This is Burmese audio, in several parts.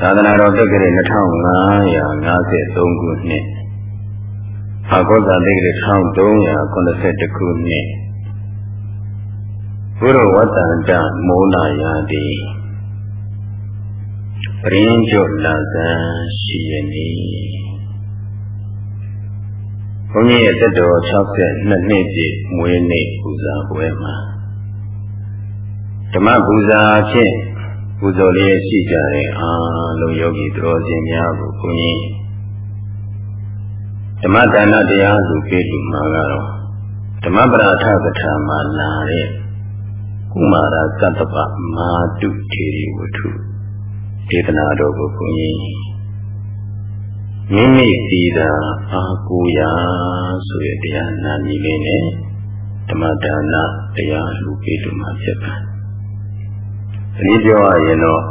သာသနာတော်တက္ကရာ2553ခုနှစ်အာဂေါဇာတက္ကရာ1381ခုနှစ်ဘုရဝတ္တန္တမောနာယာတိပရင်းကျော်လာဇန်ရှိရနေဘုန်းကြီးရဲ့တက်တော်62နှစ်ပြည့်မွေးနေ့ပူဇာပွဲမှာဓမ္မပူဇာဖြင့် ပူဇော်လေးရှိကြတဲ့အားလုံးယောဂီတော်စင်များကိုဘုန်းကြီးဓမ္မဒါနတရားစုပြည့်လူမှာကတော့ဓမ္မပရာထကထာမှာလာတဲ့ကုမာရသတ္တပမာတုထေရီဝတ္ထုဒေသနာတော်ကိုဘုန်းကြီးမိမိစီတာအာကိုရာဆိုတဲ့တရားနာမည်လေးနဲ့ဓမ္မဒါနတရားလူပြည့်လူမှာဖြစ်ပါတယ်။ ဒီပြောရရင်တော့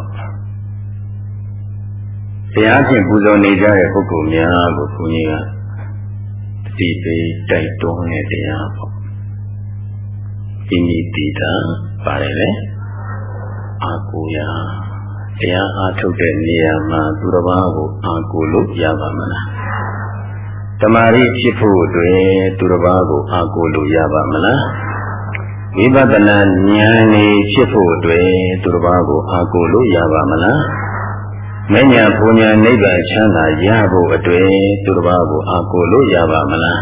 တရားဖြင့်ပူဇော်နေကြတဲ့ပုဂ္ဂိုလ်များကိုဘုန်းကြီးကတိပေတိုက်တွန်းတဲ့တရားပေါ့။ဒီမိတိတာပါတယ်လေ။အာကိုရာတရားအားထုတ်တဲ့နေရာမှာသူတစ်ပါးကိုအာကိုလို့ရပါမလား။တမာရီဖြစ်ဖို့အတွက်သူတစ်ပါးကိုအာကိုလို့ရပါမလား။ ဝိပဿနာဉာဏ်นี่ဖြစ်ဖို့အတွက်သူတစ်ပါးကိုအားကိုးလို့ရပါမလားမညာပူညာနိဗ္ဗာန်ချမ်းသာရဖို့အတွက်သူတစ်ပါးကိုအားကိုးလို့ရပါမလား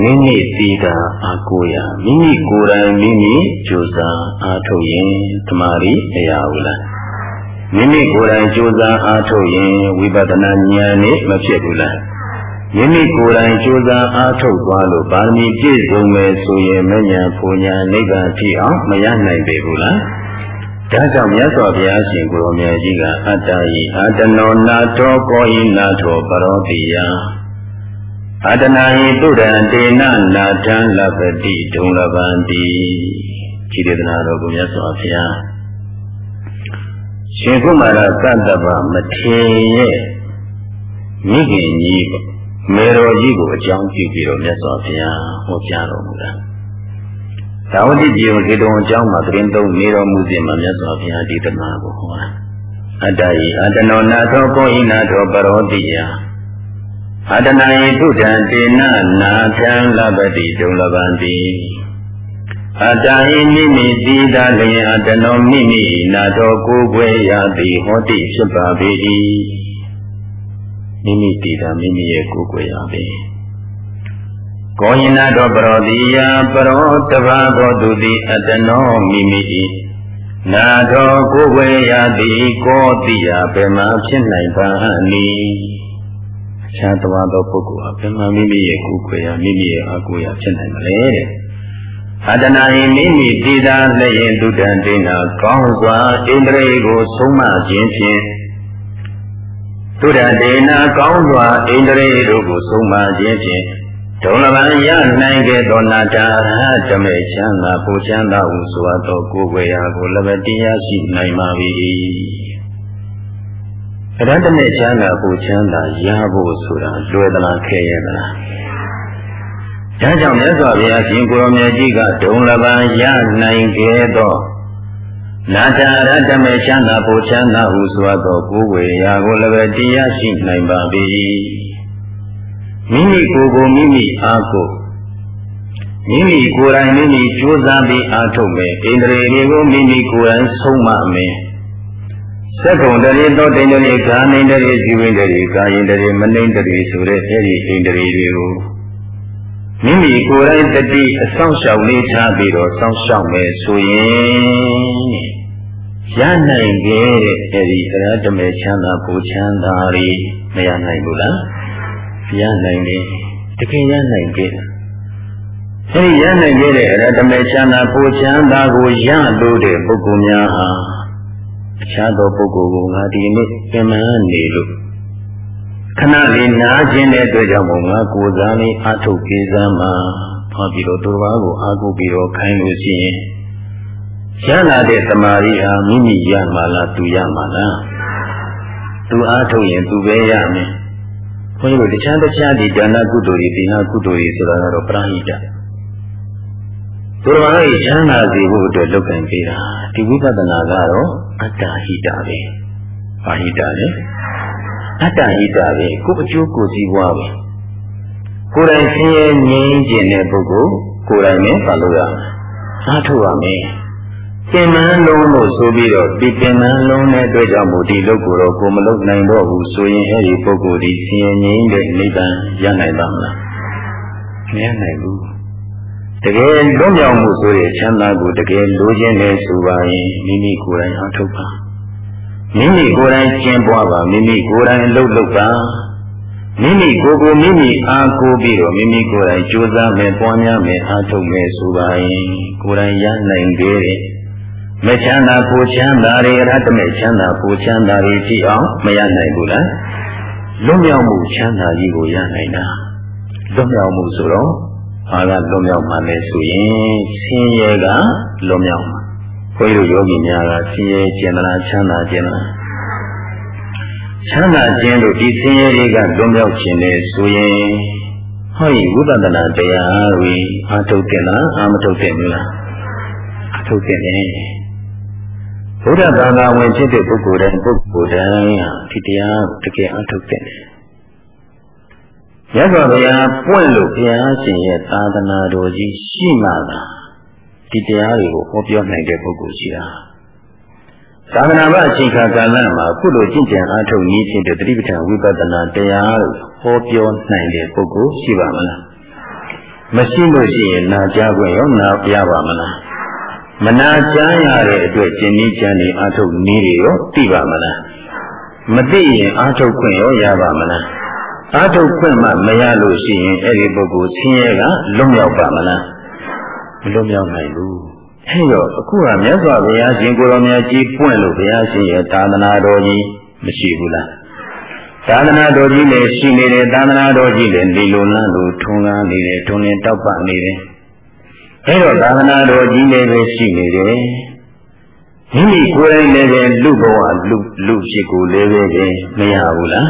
မိမိသိတာအားကိုးရမိမိကိုယ်တိုင်မိမိကြိုးစားအားထုတ်ရင်တမာရီမရဘူးလားမိမိကိုယ်တိုင်ကြိုးစားအားထုတ်ရင်ဝိပဿနာဉာဏ်นี่မဖြစ်ဘူးလား မိမိကိုယ်တိုင်ကြိုးစားအားထုတ်သွားလို့ပါရမီပြည့်စုံမယ်ဆိုရင်မညာပူညာနိဗ္ဗာန်ဖြစ်အောင်မရနိုင်ပေဘူးလားဒါကြောင့်မြတ်စွာဘုရားရှင်ကိုရောင်မြတ်ကြီးကအတ္တယိအာတနောနာတောကောဟိနာထောပရောတိယအတနာယိတုဒံတေနနာထံလပတိဒုံလဗန္တိခြေတနာတော်ကိုမြတ်စွာဘုရားရှင်ကုမာရသတ္တဗမထေရဲ့မိခင်ကြီးပေါ့ မေတော်ကြီးကိုအကြောင်းပြုပြီးတော့မြတ်စွာဘုရားဟောကြားတော်မူတာသာဝတိပြည်ကိုဒီတော်အကြောင်းမှာသတင်းသုံးနေတော်မူခြင်းမှာမြတ်စွာဘုရားဒီတမန်ကိုဟောတာအတ္တယိအတနောနာသောကောဣနာသောပရောတိယအတနာယိထုတံတေနနာထံလပတိဒုံလဗန္တိအတ္တဟိမိမိသီတာလျင်အတနောမိမိနာသောကိုယ်ွယ်ရသည်ဟောတိဖြစ်ပါ၏ မိမိတည်တာမိမိရဲ့ကိုယ်ကိုယ်ရပဲကောယနာတော်ပရောတိယပရောတဘာသောသူသည်အတနောမိမိ၏နာတော်ကိုယ်ကိုယ်ရသည်ကောတိယဘယ်မှဖြစ်နိုင်ပါနည်းအခြားသွားသောပုဂ္ဂိုလ်ဟာဘယ်မှမိမိရဲ့ကိုယ်ကိုယ်ရမိမိရဲ့အကိုယ်ရဖြစ်နိုင်မလဲတဲ့အတနာဟိမိမိတည်တာလည်းရင်ဒုတံတေနာကောင်းစွာဣန္ဒြေကိုဆုံးမခြင်းဖြင့် သုဒ္ဓဒေနာကောင်းစွာဣန္ဒြေတို့ကိုဆုံးမခြင်းဖြင့်ဒုံလဘံရနိုင်ခဲ့သောနာတာရဟတမေချမ်းသာပူချမ်းသာဟုဆိုအပ်သောကိုယ်ွယ်ရာကိုလဘတရားရှိနိုင်ပါ၏ရဟတမေချမ်းသာပူချမ်းသာရဖို့ဆိုတာလွယ်သလားခဲရသလားဒါကြောင့်မြတ်စွာဘုရားရှင်ကိုရောင်မြတ်ကြီးကဒုံလဘံရနိုင်ခဲ့သော နာတာရတမေချမ်းသာပူချမ်းသာဟုဆိုသောကိုယ်ဝေရာကိုလည်းပဲတရားရှိနိုင်ပါ၏မိမိကိုယ်ကိုမိမိအားကိုမိမိကိုယ်တိုင်မိမိကြိုးစားပြီးအားထုတ်မယ်ဣန္ဒြေတွေကိုမိမိကိုယ်တိုင်ဆုံးမမယ်သက္ကုံတရေသောတိန္ဒရေကာနိန္ဒရေဇီဝိန္ဒရေကာယိန္ဒရေမနိန္ဒရေဆိုတဲ့အဲဒီဣန္ဒရေတွေကို မိမိကိုယ်တိုင်တတိအဆောင်ရှောက်လေးထားပြီးတော့စောင့်ရှောက်မယ်ဆိုရင်ရနိုင်ခဲ့တဲ့အဲဒီအရတမေချမ်းသာပူချမ်းသာတွေမရနိုင်ဘူးလားရနိုင်တယ်တကယ်ရနိုင်ခဲ့အဲဒီရနိုင်ခဲ့တဲ့အရတမေချမ်းသာပူချမ်းသာကိုရလို့တဲ့ပုဂ္ဂိုလ်များဟာအခြားသောပုဂ္ဂိုလ်ကငါဒီနေ့ပြန်မနေလို့ ခဏလေးနားခြင်းတဲ့အတွက်ကြောင့်မို့ငါကိုယ်စားလေးအထုတ်ပြေးစမ်းမှာဟောပြီးတော့သူတော်ဘာကိုအာကိုပြီးတော့ခိုင်းလို့ရှိရင်ရလာတဲ့တမာရီဟာမိမိရမှာလားသူရမှာလားသူအားထုတ်ရင်သူပဲရမယ်ဘုန်းကြီးတို့တခြားတခြားဒီဒါနကုသိုလ်တွေဒီနာကုသိုလ်တွေဆိုတာကတော့ပရဟိတသူတော်ဘာကြီးချမ်းသာစေဖို့အတွက်လုပ်ကံပေးတာဒီဝိပဿနာကတော့အတ္တဟိတပဲဘာဟိတလဲ အတ္တဟိတပဲကိုအကျိုးကိုစီးပွားပဲကိုယ်တိုင်ဆင်းရဲငြိမ်းခြင်းတဲ့ပုဂ္ဂိုလ်ကိုယ်တိုင်နဲ့ပါလို့ရမယ်အားထုတ်ရမယ်ပင်မလုံးလို့ဆိုပြီးတော့ဒီပင်မလုံးတဲ့အတွက်ကြောင့်မို့ဒီလုတ်ကိုတော့ကိုမလုတ်နိုင်တော့ဘူးဆိုရင်အဲဒီပုဂ္ဂိုလ်ဒီဆင်းရဲငြိမ်းတဲ့နိဗ္ဗာန်ရနိုင်ပါမလားမရနိုင်ဘူးတကယ်လွတ်မြောက်မှုဆိုတဲ့ချမ်းသာကိုတကယ်လိုချင်တယ်ဆိုပါရင်မိမိကိုယ်တိုင်အားထုတ်ပါ မိမိကိုယ်တိုင်ကျင့်ပွားပါမိမိကိုယ်တိုင်လှုပ်လှုပ်ပါမိမိကိုယ်ကိုမိမိအားကိုးပြီးတော့မိမိကိုယ်တိုင်ကြိုးစားမယ်ပွားများမယ်အားထုတ်မယ်ဆိုပါရင်ကိုယ်တိုင်ရနိုင်တယ်မချမ်းသာကိုချမ်းသာတွေရတ္တမေချမ်းသာကိုချမ်းသာတွေကြည့်အောင်မရနိုင်ဘူးလားလွတ်မြောက်မှုချမ်းသာကြီးကိုရနိုင်တာလွတ်မြောက်မှုဆိုတော့ဘာကလွတ်မြောက်မှလဲဆိုရင်ဆင်းရဲကလွတ်မြောက်မှာ ဘုန်းကြီးတို့ယောဂီများကဆင်းရဲကျင်နာချမ်းသာကျင်နာချမ်းသာခြင်းတို့ဒီဆင်းရဲတွေကလွတ်မြောက်ခြင်းလေဆိုရင်ဟောဒီဝိပဿနာတရားတွေအာထုတ်တယ်လားအာမထုတ်တယ်မလားအာထုတ်တယ်လေဘုရားဘာသာဝင်ဖြစ်တဲ့ပုဂ္ဂိုလ်တိုင်းပုဂ္ဂိုလ်တိုင်းဟာဒီတရားတကယ်အာထုတ်တယ်ရသော်ဘုရားပွင့်လို့ဘုရားရှင်ရဲ့သာသနာတော်ကြီးရှိမှသာ ဒီတရားတွေကိုဟောပြောနိုင်တဲ့ပုဂ္ဂိုလ်ရှိတာသာသနာ့ဘအချိန်ခါကာလမှာခုလိုကျင့်ကြံအားထုတ်နည်းဖြင့်တတိပဋ္ဌာန်ဝိပဿနာတရားကိုဟောပြောနိုင်တဲ့ပုဂ္ဂိုလ်ရှိပါမလားမရှိလို့ရှိရင်နာကြားခွင့်ရောနာပြပါမလားမနာကြားရတဲ့အတွက်ကျင့်နည်းကြံနေအားထုတ်နည်းတွေရောသိပါမလားမသိရင်အားထုတ်ခွင့်ရောရပါမလားအားထုတ်ခွင့်မှမရလို့ရှိရင်အဲ့ဒီပုဂ္ဂိုလ်ဆင်းရဲကလွတ်မြောက်ပါမလား မလွတ်မြောက်နိုင်ဘူးအဲ့တော့အခုကမြတ်စွာဘုရားရှင်ကိုရောမြတ်ကြီးပွင့်လို့ဘုရားရှင်ရဲ့သာသနာတော်ကြီးမရှိဘူးလားသာသနာတော်ကြီးလည်းရှိနေတယ်သာသနာတော်ကြီးလည်းဒီလိုလန်းလို့ထုံကားနေတယ်ထုံနေတောက်ပနေတယ်အဲ့တော့သာသနာတော်ကြီးလည်းပဲရှိနေတယ်မိမိကိုယ်တိုင်လည်းပဲလူဘဝလူလူဖြစ်ကိုလည်းပဲမရဘူးလား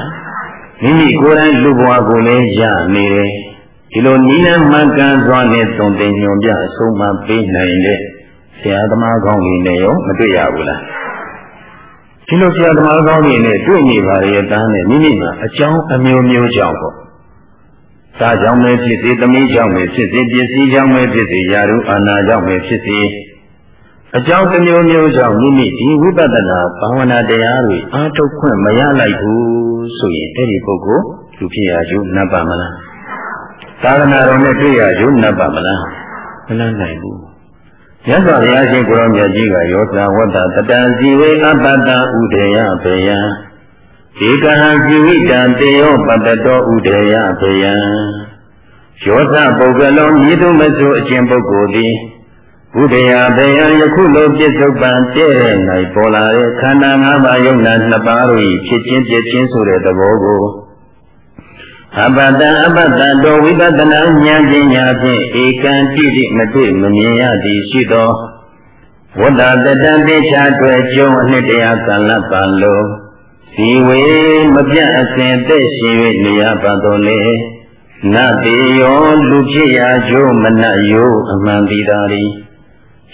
မိမိကိုယ်တိုင်လူဘဝကိုလည်းရနေတယ် ဒီလိုနိလမှန်ကန်စွာနဲ့သုံတင်ညွန်ပြအဆုံးမပေးနိုင်တဲ့ဆရာသမားကောင်းတွေနဲ့ရောမတွေ့ရဘူးလားဒီလိုဆရာသမားကောင်းတွေနဲ့တွေ့နေပါရဲ့တန်းနဲ့မိမိမှာအကြောင်းအမျိုးမျိုးကြောင့်ပေါ့သားကြောင့်ပဲဖြစ်စေသမီးကြောင့်ပဲဖြစ်စေပစ္စည်းကြောင့်ပဲဖြစ်စေယာရုအာနာကြောင့်ပဲဖြစ်စေအကြောင်းတစ်မျိုးမျိုးကြောင့်မိမိဒီဝိပဿနာဘာဝနာတရားတွေအားထုတ်ခွင့်မရလိုက်ဘူးဆိုရင်အဲ့ဒီပုဂ္ဂိုလ်လူဖြစ်ရကျိုးနတ်ပါမလား သာသနာတော်နဲ့တွေ့ရကျိုးနတ်ပါမလားမလန်းနိုင်ဘူးမြတ်စွာဘုရားရှင်ကိုရောမြတ်ကြီးကယောသဝတ္တတတံဇီဝေအပတ္တဥဒေယဘေယံဧကဟံဇီဝိတံတေယောပတ္တတောဥဒေယဘေယံယောသပုဂ္ဂလောမြည်သူမဆိုအကျင့်ပုဂ္ဂိုလ်သည်ဘုဒ္ဓယာဘေယံယခုလိုပြစ္ဆုတ်ပံတဲ့၌ပေါ်လာတဲ့ခန္ဓာ၅ပါးယုံနာနှစ်ပါးတို့၏ဖြစ်ခြင်းပြည့်ခြင်းဆိုတဲ့သဘောကို အပတံအပတံတောဝိပဿနာဉာဏ်ပညာဖြင့်ဧကံတိတိမတွေ့မမြင်ရသည်ရှိသောဝတ္တတတံတေချာတွေ့ကျုံအနှစ်တရားကံလပ်ပါလို့ဒီဝေမပြတ်အစဉ်သက်ရှင်၍နေရပါတော်လေနတေယောလူဖြစ်ရာကျိုးမနတ်ယောအမှန်ဒီသာရီ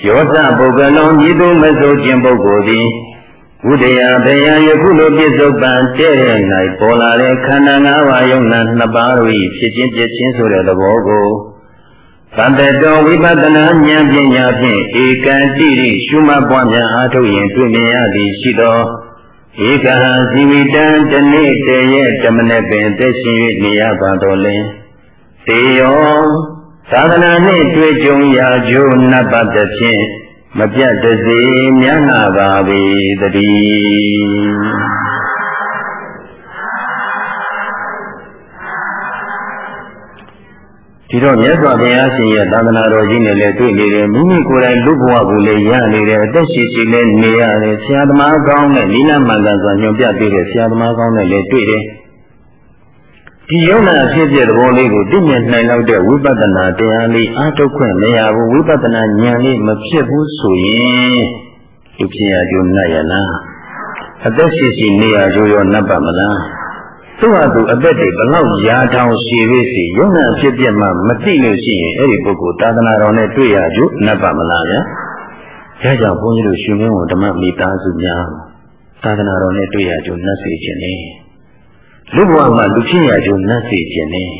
ယောသပုဂ္ဂလုံးဤသို့မစိုးခြင်းပုဂ္ဂိုလ်သည် ဝိတယဘယံယခုလိုပြစ္ဆုတ်ပံတဲ့၌ပေါ်လာတဲ့ခန္ဓာ၅ပါးယုံနာနှစ်ပါးတို့၏ဖြစ်ခြင်းပြခြင်းဆိုတဲ့သဘောကိုသတ္တတောဝိပဿနာဉာဏ်ပညာဖြင့်ဧကံတိရိရှုမှတ်ပွားများအားထုတ်ရင်တွေ့မြင်ရသည်ရှိသောဧကဟံဇီဝိတံတနေ့တည်းရဲ့ဓမ္မနဲ့ပင်သက်ရှင်၍နေရပါတော်လဲတေယောသာသနာနှင့်တွေ့ကြုံရာကျိုးနတ်ပတ်သဖြင့် မပြတ်တစေမြတ်နာပါပေတည်းဒီတော့မြတ်စွာဘုရားရှင်ရဲ့သာသနာတော်ကြီးနဲ့လည်းတွေ့နေတယ်မိမိကိုယ်တိုင်လူဘဝကိုလည်းရနေတယ်အသက်ရှိရှိလည်းနေရတယ်ဆရာသမားကောင်းနဲ့နိလမှန်ကန်စွာညွှန်ပြပေးတဲ့ဆရာသမားကောင်းနဲ့လည်းတွေ့တယ် ဒီယုံနာဖြစ်ဖြစ်သဘောလေးကိုသိမြင်နိုင်လောက်တဲ့ဝိပဿနာတရားလေးအားထုတ်ခွင့်မရဘူးဝိပဿနာဉာဏ်လေးမဖြစ်ဘူးဆိုရင်ဒီဖြစ်ရကြုံနဲ့ရလားအသက်ရှိရှိနေရကြရောနတ်ပါမလားသူ့ဟာသူအသက်တွေဘလောက်ရာထောင်ရှိပြီစီယုံနာဖြစ်ဖြစ်မှမသိလို့ရှိရင်အဲ့ဒီပုဂ္ဂိုလ်သာသနာတော်နဲ့တွေ့ရကြနတ်ပါမလားဗျာဒါကြောင့်ဘုန်းကြီးတို့ရှင်မင်းဝန်ဓမ္မမိသားစုများသာသနာတော်နဲ့တွေ့ရကြုံနှက်စေခြင်းနဲ့ လူဘဝမှာလူဖြစ်ရကြုံနှက်စေခြင်းနဲ့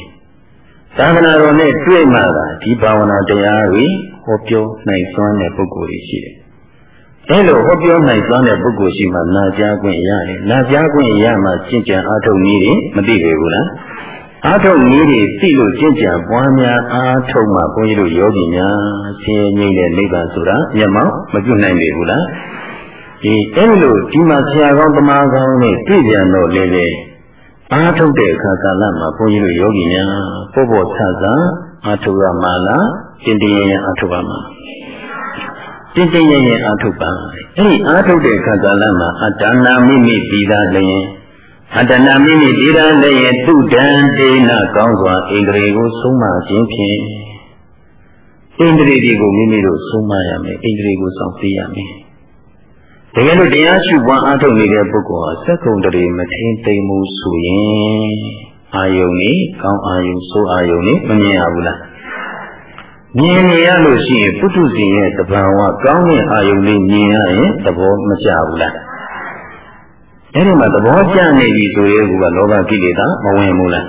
သာသနာတော်နဲ့တွေ့မှသာဒီဘာဝနာတရားတွေဟောပြောနိုင်စွမ်းတဲ့ပုဂ္ဂိုလ်တွေရှိတယ်။အဲလိုဟောပြောနိုင်စွမ်းတဲ့ပုဂ္ဂိုလ်ရှိမှနာကြားခွင့်ရတယ်။နာကြားခွင့်ရမှကျင့်ကြံအားထုတ်နည်းတွေမသိပေဘူးလား။အားထုတ်နည်းတွေသိလို့ကျင့်ကြံပွားများအားထုတ်မှဘုန်းကြီးတို့ယောဂီများဆင်းရဲငြိမ့်တဲ့နိဗ္ဗာန်ဆိုတာမျက်မှောက်မပြုနိုင်ပေဘူးလား။ဒီအဲဒီလိုဒီမှာဆရာကောင်းတမကောင်းနဲ့တွေ့ကြတော့လေလေ အားထုတ်တဲ့အခါကာလမှာဘုန်းကြီးတို့ယောဂီများပို့ဖို့ဆဆအားထုတ်ရမှာလားတင်တင်ရင်အားထုတ်ပါမှာတင်တင်ရင်အားထုတ်ပါအဲ့ဒီအားထုတ်တဲ့အခါကာလမှာအတ္တနာမိမိပြီးသားလျင်အတ္တနာမိမိပြီးသားလျင်သူတံဒေနကောင်းစွာဣန္ဒြေကိုဆုံးမခြင်းဖြင့်ဣန္ဒြေတွေကိုမိမိတို့ဆုံးမရမယ်ဣန္ဒြေကိုစောင့်သိရမယ် တကယ်လို့တရားရှုပွားအားထုတ်နေတဲ့ပုဂ္ဂိုလ်ဟာစက္ကုံတည်းမထင်းသိမ့်မှုဆိုရင်အာယုန်นี่ကောင်းအာယုန်ဆိုးအာယုန်นี่မမြင်ရဘူးလားမြင်နေရလို့ရှိရင်ပုထုဇဉ်ရဲ့တဘာဝကောင်းတဲ့အာယုန်လေးမြင်ရရင်သဘောမကျဘူးလားအဲ့ဒီမှာသဘောကျနေပြီဆိုရင်ကလောဘကိလေသာမဝင်ဘူးလား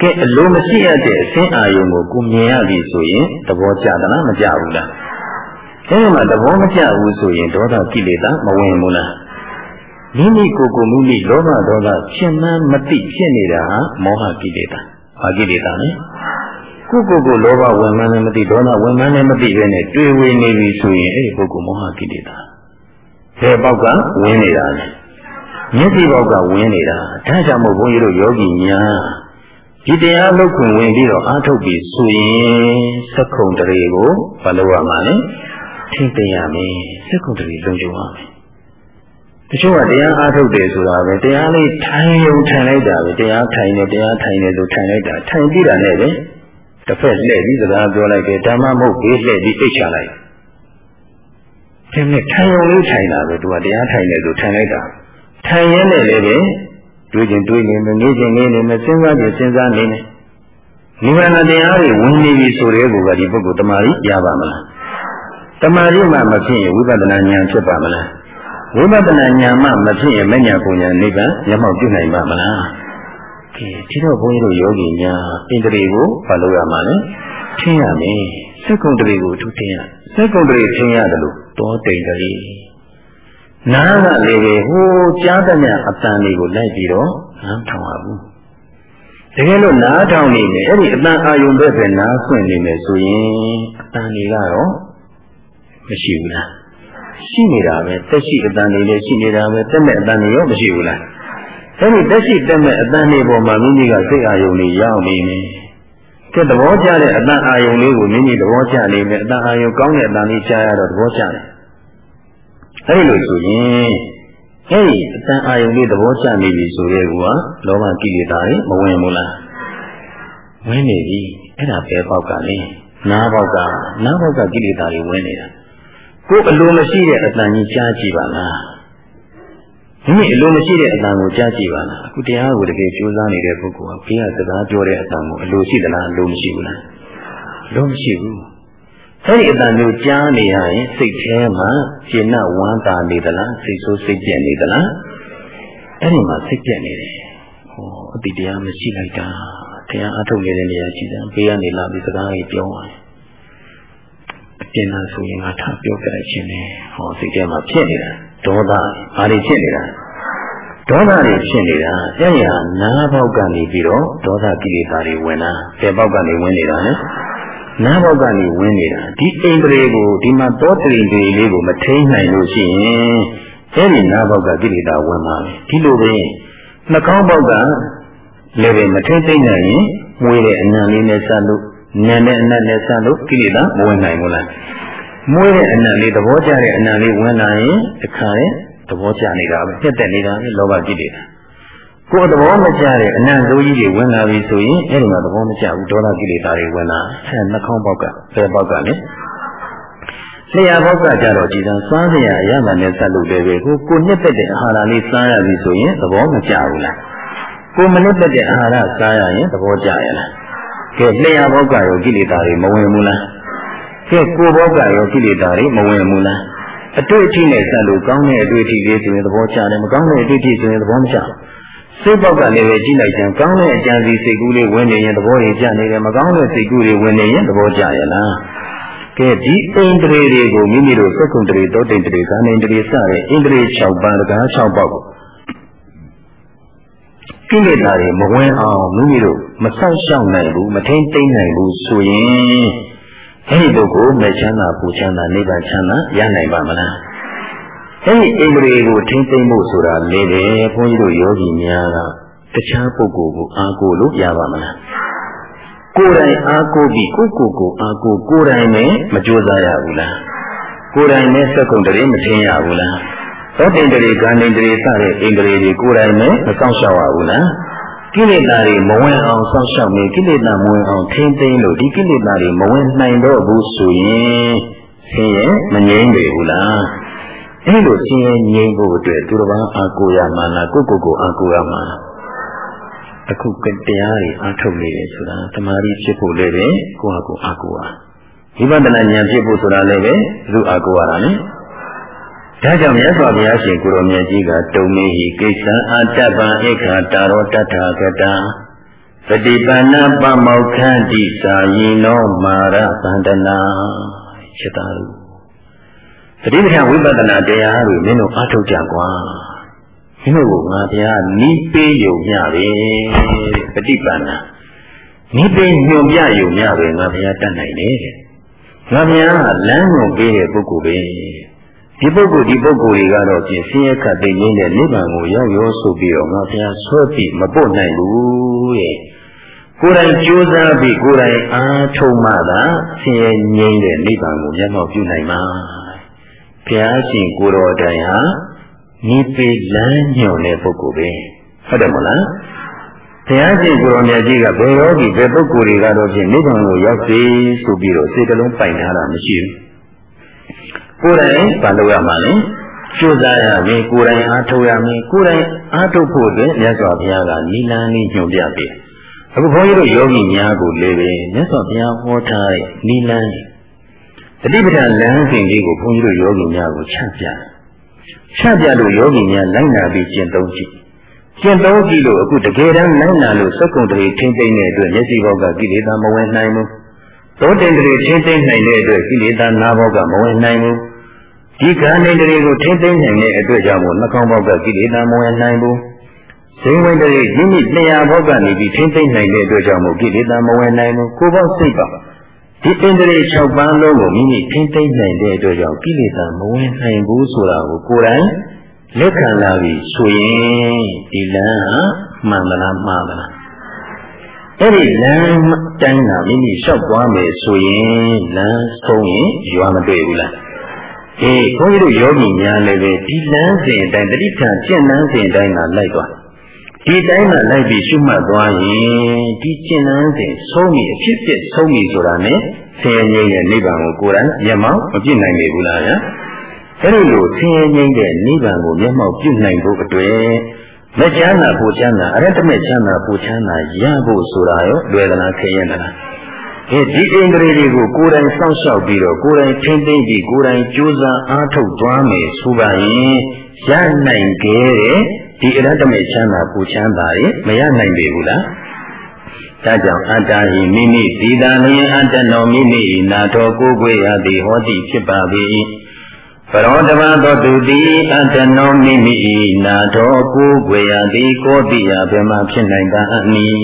ကဲအလိုမရှိရတဲ့အစင်းအာယုန်ကိုကိုမြင်ရပြီဆိုရင်သဘောကျသလားမကျဘူးလား အဲဒီမှာသဘောမကျဘူးဆိုရင်ဒေါသကိလေသာမဝင်ဘူးလားမိမိကိုယ်ကိုမိမိလောဘဒေါသဖြစ်မှန်းမသိဖြစ်နေတာဟာမောဟကိလေသာဘာကိလေသာလဲကိုယ်ကိုယ်ကိုလောဘဝင်မှန်းလည်းမသိဒေါသဝင်မှန်းလည်းမသိပဲနဲ့တွေ့ဝေနေပြီဆိုရင်အဲဒီပုဂ္ဂိုလ်မောဟကိလေသာဘယ်ပေါက်ကဝင်နေတာလဲမျက်စိပေါက်ကဝင်နေတာဒါကြောင့်မို့ဘုန်းကြီးတို့ယောဂီများဒီတရားလုတ်ခွင်ဝင်ပြီးတော့အားထုတ်ပြီးဆိုရင်သက္ခုံတရေကိုမလုပ်ရမှာလဲ ထိတ်သိရမယ်စက္ကုတ္တရီလုံခြုံရမယ်တချို့ကတရားအားထုတ်တယ်ဆိုတာပဲတရားလေးထိုင်ရုံထိုင်လိုက်တာပဲတရားထိုင်နေတရားထိုင်နေလို့ထိုင်လိုက်တာထိုင်ပြီးတာနဲ့ပဲတစ်ဖက်လှည့်ပြီးစကားပြောလိုက်တယ်ဓမ္မမဟုတ်ဘေးလှည့်ပြီးအိတ်ချလိုက်ဒီနေ့ထိုင်ရုံလေးထိုင်တာပဲသူကတရားထိုင်နေလို့ထိုင်လိုက်တာထိုင်ရင်းနဲ့လည်းပဲတွေးကျင်တွေးနေမယ်နေကျင်နေနေမယ်စဉ်းစားကျင်စဉ်းစားနေမယ်နိဗ္ဗာန်တရားတွေဝင်နေပြီဆိုတဲ့ကောဒီပုဂ္ဂိုလ်တမာရီရပါမလား တမာရိမှမဖြစ်ရင်ဝိပဿနာဉာဏ်ဖြစ်ပါမလားဝိပဿနာဉာဏ်မှမဖြစ်ရင်မဉာဏ်ပုံဉာဏ်နိဗ္ဗာန်မျက်မှောက်ပြုနိုင်ပါမလားကဲဒီတော့ဘုန်းကြီးတို့ယောဂီများဣန္ဒြေကိုဘာလို့ရမှာလဲထင်ရမယ်စက္ကုံတရေကိုသူထင်ရစက္ကုံတရေထင်ရတယ်လို့တောတိန်တရေနားကလည်းပဲဟိုကြားတဲ့မြအတန်လေးကိုလိုက်ပြီးတော့နားထောင်ရဘူးတကယ်လို့နားထောင်နေမယ်အဲ့ဒီအတန်အာယုံဘက်ပဲနားဖွင့်နေမယ်ဆိုရင်အတန်တွေကတော့ မရှိဘူးလားရှိနေတာပဲတက်ရှိအတန်တွေလည်းရှိနေတာပဲတက်မဲ့အတန်တွေရောမရှိဘူးလားအဲဒီတက်ရှိတက်မဲ့အတန်တွေပေါ်မှာမိမိကစိတ်အာယုံတွေရောက်နေနေကဲသဘောကျတဲ့အတန်အာယုံလေးကိုမိမိသဘောကျနေမယ်အတန်အာယုံကောင်းတဲ့အတန်လေးကြားရတော့သဘောကျတယ်အဲဒီလိုဆိုရင်အဲဒီအတန်အာယုံလေးသဘောကျနေပြီဆိုရဲကလောဘကိလေသာတွေမဝင်ဘူးလားဝင်နေပြီအဲ့ဒါဘယ်ပေါက်ကလဲနားပေါက်ကနားပေါက်ကကိလေသာတွေဝင်နေတာ ကိုယ်အလိုမရှိတဲ့အတန်ကြီးကြားကြည့်ပါလားမိမိအလိုမရှိတဲ့အတန်ကိုကြားကြည့်ပါလားအခုတရားကိုတကယ်ကြိုးစားနေတဲ့ပုဂ္ဂိုလ်ကဘေးကစကားပြောတဲ့အတန်ကိုအလိုရှိသလားအလိုမရှိဘူးလားအလိုမရှိဘူးအဲဒီအတန်မျိုးကြားနေရရင်စိတ်ထဲမှာရှင်းနဝမ်းသာနေသလားစိတ်ဆိုးစိတ်ပြက်နေသလားအဲ့ဒီမှာစိတ်ပြက်နေတယ်ဟောအတိတရားမရှိလိုက်တာတရားအထုတ်နေတဲ့နေရာရှိတယ်ဘေးကနေလာပြီးစကားကြီးပြောရတယ် ပြင်လာဆိုရင်ငါထပြောကြရခြင်းနဲ့ဟောစိတ်ထဲမှာဖြစ်နေတာဒေါသဘာတွေဖြစ်နေတာဒေါသတွေဖြစ်နေတာအဲ့ဒီဟာနားပေါက်ကနေပြီးတော့ဒေါသကိလေသာတွေဝင်လာတဲ့ပေါက်ကနေဝင်နေတာလေနားပေါက်ကနေဝင်နေတာဒီအိန္ဒြေကိုဒီမှာသောတရိတွေလေးကိုမထိန်နိုင်လို့ရှိရင်အဲ့ဒီနားပေါက်ကကိလေသာဝင်ပါမယ်ဒီလိုပဲနှာခေါင်းပေါက်ကလည်းပဲမထိန်သိမ့်နိုင်ရင်မွေးတဲ့အနံလေးနဲ့ဆက်လို့ နာနဲ့အနတ်နဲ့ဆက်လို့ကိလေသာမဝင်နိုင်ဘူးလားမွေးတဲ့အနံလေးသဘောကျတဲ့အနံလေးဝင်လာရင်တခါရဲ့သဘောကျနေတာပဲဖြစ်တဲ့နေတာပဲလောဘကိလေသာကိုယ်သဘောမကျတဲ့အနံစိုးကြီးတွေဝင်လာပြီဆိုရင်အဲ့ဒီမှာသဘောမကျဘူးဒေါသကိလေသာတွေဝင်လာအဲနှာခေါင်းပေါက်ကဘယ်ပေါက်ကလဲလျှာဘောက်ကကြတော့ကြည်သာစားစရာအရမှန်နဲ့ဆက်လို့လည်းပဲကိုကိုနှစ်သက်တဲ့အာဟာရလေးစားရပြီဆိုရင်သဘောမကျဘူးလားကိုမနှစ်သက်တဲ့အာဟာရစားရရင်သဘောကျရလား ကဲလျှာဘောက်ကရောကိလေသာတွေမဝင်ဘူးလားကဲကိုဘောက်ကရောကိလေသာတွေမဝင်ဘူးလားအတွေ့အထိနဲ့စလို့ကောင်းတဲ့အတွေ့အထိလေးဆိုရင်သဘောကျတယ်မကောင်းတဲ့အတွေ့အထိဆိုရင်သဘောမကျစိတ်ပေါက်ကလည်းပဲကြည့်လိုက်ကြံကောင်းတဲ့အကြံစီစိတ်ကူးလေးဝင်နေရင်သဘောရကျနေတယ်မကောင်းတဲ့စိတ်ကူးတွေဝင်နေရင်သဘောကျရလားကဲဒီအိန္ဒြေတွေကိုမိမိတို့သက္ကုံတရေတောတိန်တရေကာနိန်တရေစတဲ့အိန္ဒြေ6ပါးတကား6ပေါက် ကိုကိလေသာတွေမဝင်အောင်မိမိတို့မဆောက်ရှောက်နိုင်ဘူးမထိန်သိမ့်နိုင်ဘူးဆိုရင်အဲ့ဒီပုဂ္ဂိုလ်မဲ့ချမ်းသာပူချမ်းသာနိဗ္ဗာန်ချမ်းသာရနိုင်ပါမလားအဲ့ဒီအိန္ဒြေကိုထိမ့်သိမ့်ဖို့ဆိုတာလေလေဘုန်းကြီးတို့ယောဂီများကတခြားပုဂ္ဂိုလ်ကိုအားကိုးလို့ရပါမလားကိုယ်တိုင်အားကိုးပြီးကိုယ့်ကိုယ်ကိုအားကိုးကိုယ်တိုင်နဲ့မကြိုးစားရဘူးလားကိုယ်တိုင်နဲ့စက္ကုံတည်းမထင်ရဘူးလား သောတိန်တရေကာနိန်တရေစတဲ့အိန္ဒြေတွေကိုယ်တိုင်နဲ့မဆောင်ရှောက်ရဘူးလားကိလေသာတွေမဝင်အောင်စောင့်ရှောက်နေကိလေသာမဝင်အောင်ထိမ့်သိမ်းလို့ဒီကိလေသာတွေမဝင်နိုင်တော့ဘူးဆိုရင်ဆင်းရဲမငြိမ့်ပေဘူးလားအဲ့လိုဆင်းရဲငြိမ့်ဖို့အတွက်သူတစ်ပါးအာကိုရမှာလားကိုကိုကိုအာကိုရမှာအခုတရားတွေအားထုတ်နေတယ်ဆိုတာတမာရီဖြစ်ဖို့လည်းပဲကိုယ့်ဟာကိုယ်အာကိုရဝိပဿနာဉာဏ်ဖြစ်ဖို့ဆိုတာလည်းပဲသူအာကိုရတာလေ ဒါကြောင့်မြတ်စွာဘုရားရှင်ကိုရောမြတ်ကြီးကတုံမေဟိကိစ္စအတ္တပံဧခာတာရောတထာဂတံပฏิပန္နပမောခန္တိစာယိနောမာရသန္တနာချက်သားလူတတိပဌာဝိပဿနာတရားတွေမင်းတို့အားထုတ်ကြကွာမင်းတို့ကငါတရားနီးပေးယုံညပဲပฏิပန္နနီးပေးညွန်ပြယုံညပဲငါဘုရားတတ်နိုင်တယ်ငါဘုရားကလမ်းညွန်ပေးတဲ့ပုဂ္ဂိုလ်ပဲ ဒီပုဂ္ဂိုလ်ဒီပုဂ္ဂိုလ်တွေကတော့ပြင်ဆင်းရဲခတ်သိနေနေတဲ့နိဗ္ဗာန်ကိုရောက်ရောဆိုပြီးတော့ငါဘုရားဆွဲပြီးမပို့နိုင်ဘူးတဲ့ကိုယ်တိုင်ကြိုးစားပြီးကိုယ်တိုင်အားထုတ်မှသာဆင်းရဲငြိမ်းတဲ့နိဗ္ဗာန်ကိုမျက်မှောက်ပြုနိုင်မှာဘုရားရှင်ကိုတော်တိုင်ဟာနိပေလမ်းညွန်တဲ့ပုဂ္ဂိုလ်ပဲဟုတ်တယ်မလားဘုရားရှင်ကိုရောင်မြတ်ကြီးကဘယ်ရောဒီဘယ်ပုဂ္ဂိုလ်တွေကတော့ဖြင့်နိဗ္ဗာန်ကိုရောက်စေဆိုပြီးတော့စိတ်တလုံးပိုင်ထားတာမရှိဘူး ကိုယ်တိုင်ဘာလုပ်ရမှာလဲကြိုးစားရမယ်ကိုယ်တိုင်အားထုတ်ရမယ်ကိုယ်တိုင်အားထုတ်ဖို့အတွက်မြတ်စွာဘုရားကနိလန်းလေးညွှန်ပြပေးအခုဘုန်းကြီးတို့ယောဂီများကိုလည်းပဲမြတ်စွာဘုရားဟောထားတဲ့နိလန်းတတိပဌာန်လမ်းစဉ်လေးကိုဘုန်းကြီးတို့ယောဂီများကိုချပြချပြလို့ယောဂီများလိုက်နာပြီးကျင့်သုံးကြည့်ကျင့်သုံးကြည့်လို့အခုတကယ်တမ်းလိုက်နာလို့စက္ကုံတည်းထိမ့်သိမ့်တဲ့အတွက်မျက်စိဘောကကိလေသာမဝင်နိုင်ဘူး သောတင်တည်းထိမ့်သိမ့်နိုင်တဲ့အတွက်ကိလေသာနာဘောကမဝင်နိုင်ဘူးဒီကံနေတွေကိုထိမ့်သိမ့်နိုင်တဲ့အတွက်ကြောင့်မို့နှာခေါင်းဘောက်ကကိလေသာမဝင်နိုင်ဘူးဇိမ်ဝင်တွေယဉ်ည200ဘောက်ကနေပြီးထိမ့်သိမ့်နိုင်တဲ့အတွက်ကြောင့်မို့ကိလေသာမဝင်နိုင်ဘူးကိုယ်ပေါက်စိတ်ပါဒီအင်္ဒြေ6ပန်းလုံးကိုမိမိထိမ့်သိမ့်နိုင်တဲ့အတွက်ကြောင့်ကိလေသာမဝင်နိုင်ဘူးဆိုတာကိုကိုယ်တိုင်လက်ခံလာပြီးဆိုရင်ဒီလမ်းမှန်မလားမှားမလား အဲ့ဒီလမ်းတိုင်းကမိမိလျှောက်သွားမယ်ဆိုရင်လမ်းဆုံးရင်ရွာမတွေ့ဘူးလားအေးဘုန်းကြီးတို့ယောဂီများလည်းပဲဒီလမ်းစဉ်အတိုင်းတတိထံကျင့်လမ်းစဉ်အတိုင်းကလိုက်သွားဒီတိုင်းမှာလိုက်ပြီးရှုမှတ်သွားရင်ဒီကျင့်လမ်းစဉ်ဆုံးပြီအဖြစ်ဖြစ်ဆုံးပြီဆိုတာနဲ့ဆင်းရဲငြိမ်းတဲ့နိဗ္ဗာန်ကိုကိုယ်တိုင်မျက်မှောက်မပြည့်နိုင်ဘူးလားဗျာအဲ့ဒီလိုဆင်းရဲငြိမ်းတဲ့နိဗ္ဗာန်ကိုမျက်မှောက်ပြုနိုင်ဖို့အတွက် မချမ်းသာပူချမ်းသာအရတ္တမချမ်းသာပူချမ်းသာရဖို့ဆိုတာရောလွယ်သလားခရင်သလားအဲဒီအိန္ဒြေတွေကိုကိုယ်တိုင်စောင့်ရှောက်ပြီးတော့ကိုယ်တိုင်ထိမ့်သိမ့်ပြီးကိုယ်တိုင်ကြိုးစားအားထုတ်သွားမယ်ဆိုပါရင်ရနိုင်ခဲ့တဲ့ဒီအရတ္တမေချမ်းသာပူချမ်းသာရေမရနိုင်ပေဘူးလားဒါကြောင့်အတ္တဟိမိမိသီတာလျင်အတ္တနောမိမိနာတော်ကိုယ်ွယ်ရသည်ဟောတိဖြစ်ပါ၏ ပရောတဘာသောသူသည်အတ္တနောမိမိနာတော်ကိုယ်ွယ်ရသည်ကိုတိယဘယ်မှဖြစ်နိုင်ပါအမည်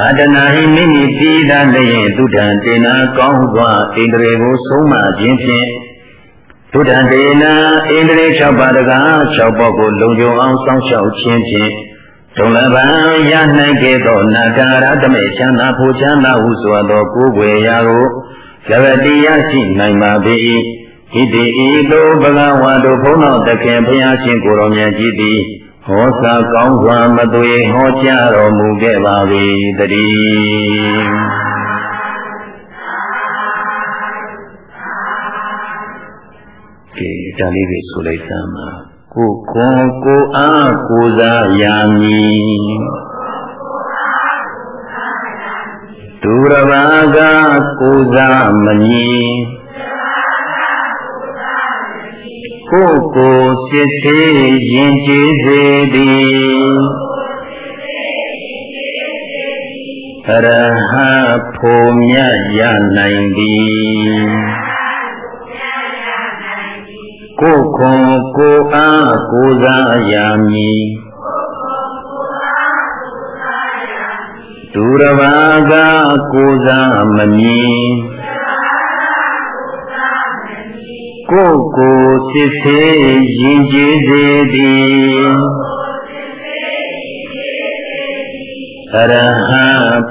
အာတနာဟိမိမိသီတာလျင်သူတံတေနာကောင်းစွာဣန္ဒြေကိုဆုံးမခြင်းဖြင့်သုဒ္ဓတေနာဣန္ဒြေ6ပါးတကား6ပေါက်ကိုလုံခြုံအောင်စောင့်ရှောက်ခြင်းဖြင့်ဒုလဘံရနိုင်ခဲ့သောနာဂရတမေချမ်းသာဖို့ချမ်းသာဟုဆိုသောကိုယ်ွယ်ရာကိုဇဝတိယရှိနိုင်ပါ၏ ဣတိဤသို့ဘဂဝါတို့ဘုန်းတော်တခင်ဘုရားရှင်ကိုရောမြတ်ကြီးသည်ဟောစာကောင်းစွာမသွေဟောကြားတော်မူခဲ့ပါ၏တည်းကဲဒါလေးတွေဆိုလိုက်စမ်းပါကိုကွန်ကိုအားကိုစားယာမည်ဒုရဘာကကိုစားမညီ ကိုယ်ကိုစစ်သေးရင်ကျေးစေသည်အရဟဖို့မြတ်ရနိုင်သည်ကိုယ်ခွန်ကိုအားကိုးစားရမည်ဒုရဘာကကိုးစားမမည် ကိုယ်ကိုစစ်ဆေးရင်ကျေးစေသည်အရဟံ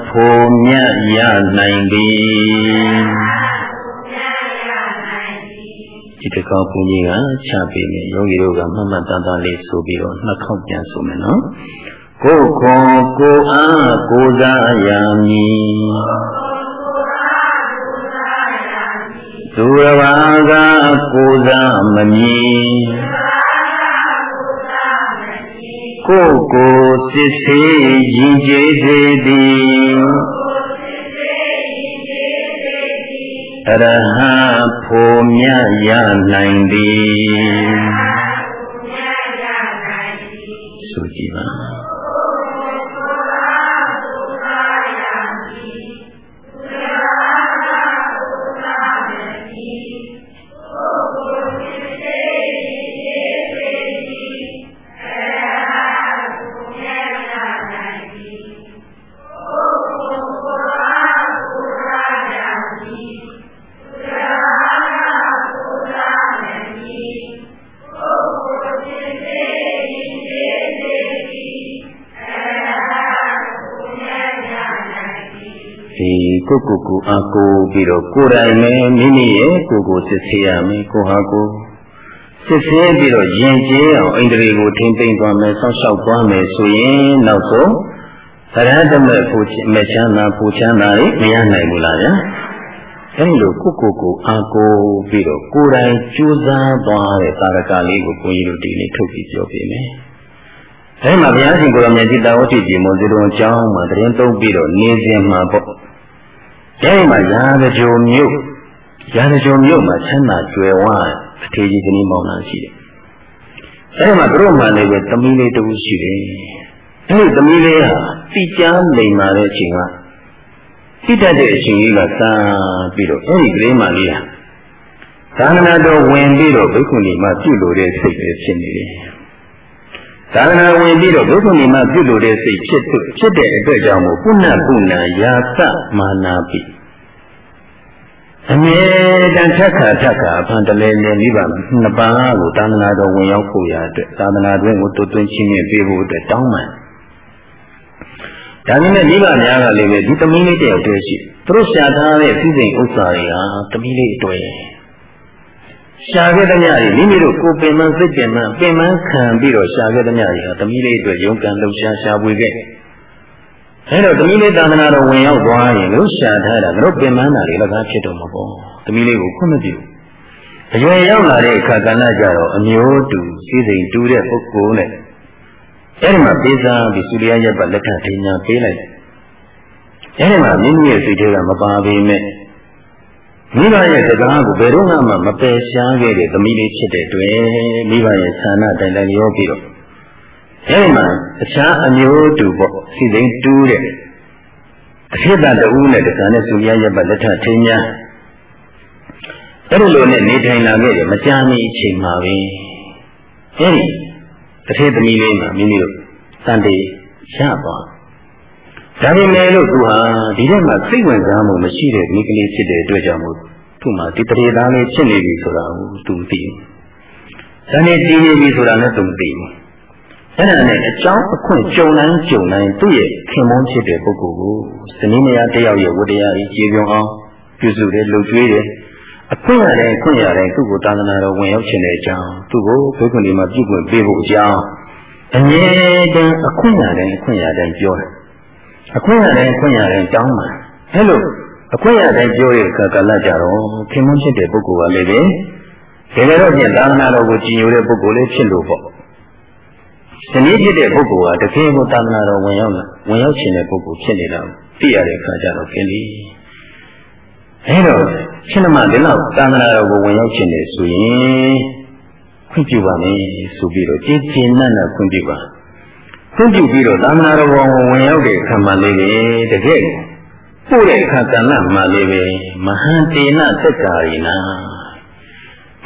ဖို့မြတ်ရနိုင်သည်ဒီတကောက်ဘုန်းကြီးကချပေးမယ်ယောဂီတို့ကမှတ်မှတ်သားသားလေးဆိုပြီးတော့နှစ်ခေါက်ပြန်ဆိုမယ်နော်ကိုယ်ခွန်ကိုအားကိုးစားရမည် သူရဘာကကိုးစားမမည်ကိုယ်ကိုစစ်ဆေးရင်ကျေးစေသည်အရဟံဖို့မြတ်ရနိုင်သည်ဆိုကြည့်ပါ ကိုကိုကိုအားကိုပြီးတော့ကိုယ်တိုင်လည်းမိမိရဲ့ကိုယ်ကိုစစ်ဆေးရမယ်ကိုဟာကိုစစ်ဆေးပြီးတော့ယဉ်ကျေးအောင်အိန္ဒြေကိုထိမ့်သိမ့်သွားမယ်ဆောက်ရှောက်သွားမယ်ဆိုရင်နောက်ဆုံးသရတမေကိုမချမ်းသာကိုချမ်းသာရေးမရနိုင်ဘူးလားဗျာအဲဒီလိုကိုကိုကိုအားကိုပြီးတော့ကိုယ်တိုင်ကြိုးစားသွားတဲ့သာရကလေးကိုဘုန်းကြီးတို့ဒီနေ့ထုတ်ပြီးပြောပြမယ်အဲဒီမှာဘုရားရှင်ကိုယ်တော်မြတ်ကြီးတာဝတိပြေမောဇေတုံအကြောင်းမှာတရင်သုံးပြီးတော့နေစဉ်မှာပေါ့ အဲဒီမှာရာဇကြုံမြို့ရာဇကြုံမြို့မှာချမ်းသာကြွယ်ဝအထေကြီးကလေးမောင်နှံရှိတယ်။အဲဒီမှာသူတို့မှလည်းပဲသမီးလေးတူရှိတယ်။အဲဒီသမီးလေးဟာတိကျမ်းလိမ်မာတဲ့အချိန်ကတိတတ်တဲ့အချိန်ကြီးကသာပြီးတော့အဲဒီကလေးမလေးဟာသာသနာတော်ဝင်ပြီးတော့ဘိက္ခုနီမပြုလို့တဲ့စိတ်ပဲဖြစ်နေတယ်။သာသနာဝင်ပြီးတော့ဘုရားမြတ်ပြုလို့တဲ့စိတ်ဖြစ်ဖြစ်တဲ့အတွက်ကြောင့်မို့ပုဏ္ဏပုဏ္ဏယာသမာနာပိ အမြဲတမ်းထက်ခါထက်ခါဖန်တလဲလဲမိဘနှစ်ပါးကိုသာသနာတော်ဝင်ရောက်ဖို့ရအတွက်သာသနာတွင်ကိုတွသွင်းချင်းမြင်ပေးဖို့အတွက်တောင်းပန်ဒါပေမဲ့မိဘများကလည်းပဲဒီသမီးလေးတယောက်တည်းရှိသူတို့ရှာထားတဲ့စည်းစိမ်ဥစ္စာတွေဟာသမီးလေးအတွေ့ရှာခဲ့သမျှတွေမိမိတို့ကိုယ်ပင်မစိတ်ပင်မပင်မခံပြီးတော့ရှာခဲ့သမျှတွေဟာသမီးလေးအတွက်ရုန်းကန်လှုပ်ရှားရှားပွေခဲ့ အဲတော့သမီးလေးသာသနာတော်ဝင်ရောက်သွားရင်တို့ရှာထားတာတို့ပင်မနာတွေလည်းကားဖြစ်တော့မှာပေါ့သမီးလေးကိုခွင့်မပြုအရွယ်ရောက်လာတဲ့အခါကဏ္ဍကြတော့အမျိုးတူစီစိမ်တူတဲ့ပုဂ္ဂိုလ်နဲ့အဲဒီမှာပေးစားပြီးစုလျာရက်ပတ်လက်ထပ်ထင်ညာပေးလိုက်အဲဒီမှာမိမိရဲ့စိတ်ထဲကမပါပေမဲ့မိဘရဲ့စကားကိုဘယ်တော့မှမပယ်ရှားခဲ့တဲ့သမီးလေးဖြစ်တဲ့အတွက်မိဘရဲ့ဆန္ဒတိုင်တိုင်ရောပြီးတော့ အဲဒီမှာအခြားအမျိုးတူပေါ့စီသိန်းတူးတဲ့အဖြစ်တတူးနဲ့တက္ကနဲ့စုရရပတ်လက်ထထင်းများအဲ့လိုလိုနဲ့နေထိုင်လာခဲ့တယ်မကြာမီအချိန်မှာပဲအဲဒီတစ်ထေသမီးလေးမှာမိမိတို့တန်တေရသွားဒါပေမဲ့လို့သူဟာဒီထဲမှာစိတ်ဝင်စားမှုမရှိတဲ့မိကလေးဖြစ်တဲ့အတွက်ကြောင့်မို့သူ့မှာဒီတရေသားလေးဖြစ်နေပြီဆိုတာကိုသူသိတယ်။ဒါနဲ့တည်နေပြီဆိုတာလည်းသူမသိဘူး။ အဲ့ဒါနဲ့အကြောင်းအခွင့်ကြုံတိုင်းကြုံတိုင်းသူ့ရဲ့ခင်မုန်းဖြစ်တဲ့ပုဂ္ဂိုလ်ကိုဇနီးမယားတယောက်ရဲ့ဝတ္တရားကြီးကျေပွန်အောင်ပြုစုတယ်လှုပ်ကြွေးတယ်အခွင့်ရတယ်ခွင့်ရတယ်သူ့ကိုသာသနာတော်ဝင်ရောက်ခြင်းတဲ့အကြောင်းသူ့ကိုဘုက္ခုနေမှာပြုခွင့်ပေးဖို့အကြောင်းအမြဲတမ်းအခွင့်ရတယ်အခွင့်ရတယ်ပြောတယ်အခွင့်ရတယ်အခွင့်ရတယ်တောင်းပါအဲ့လိုအခွင့်ရတယ်ပြောရဲ့အခါကလည်းကြတော့ခင်မွန်းဖြစ်တဲ့ပုဂ္ဂိုလ်ကလည်းပဲတကယ်တော့ပြင်သာသနာတော်ကိုကြည်ညိုတဲ့ပုဂ္ဂိုလ်လေးဖြစ်လို့ပေါ့ ဇနီးဖြစ်တဲ့ပုဂ္ဂိုလ်ကတကယ်ကိုသာသနာတော်ဝင်ရောက်လာဝင်ရောက်ခြင်းတဲ့ပုဂ္ဂိုလ်ဖြစ်နေတာသိရတဲ့အခါကျတော့ခင်လီအဲတော့ရှင်မဒီလောက်သာသနာတော်ကိုဝင်ရောက်ခြင်းနေဆိုရင်ခွင့်ပြုပါမယ်ဆိုပြီးတော့ကြည်ကျင်နတ်နတ်ခွင့်ပြုပါခွင့်ပြုပြီးတော့သာမဏေတော်ဘောင်ဝင်ရောက်တဲ့အခါမှလေးပဲတကယ်ပို့တဲ့အခါကဏ္ဍမှလေးပဲမဟန်တေနသက်ကာရီနာ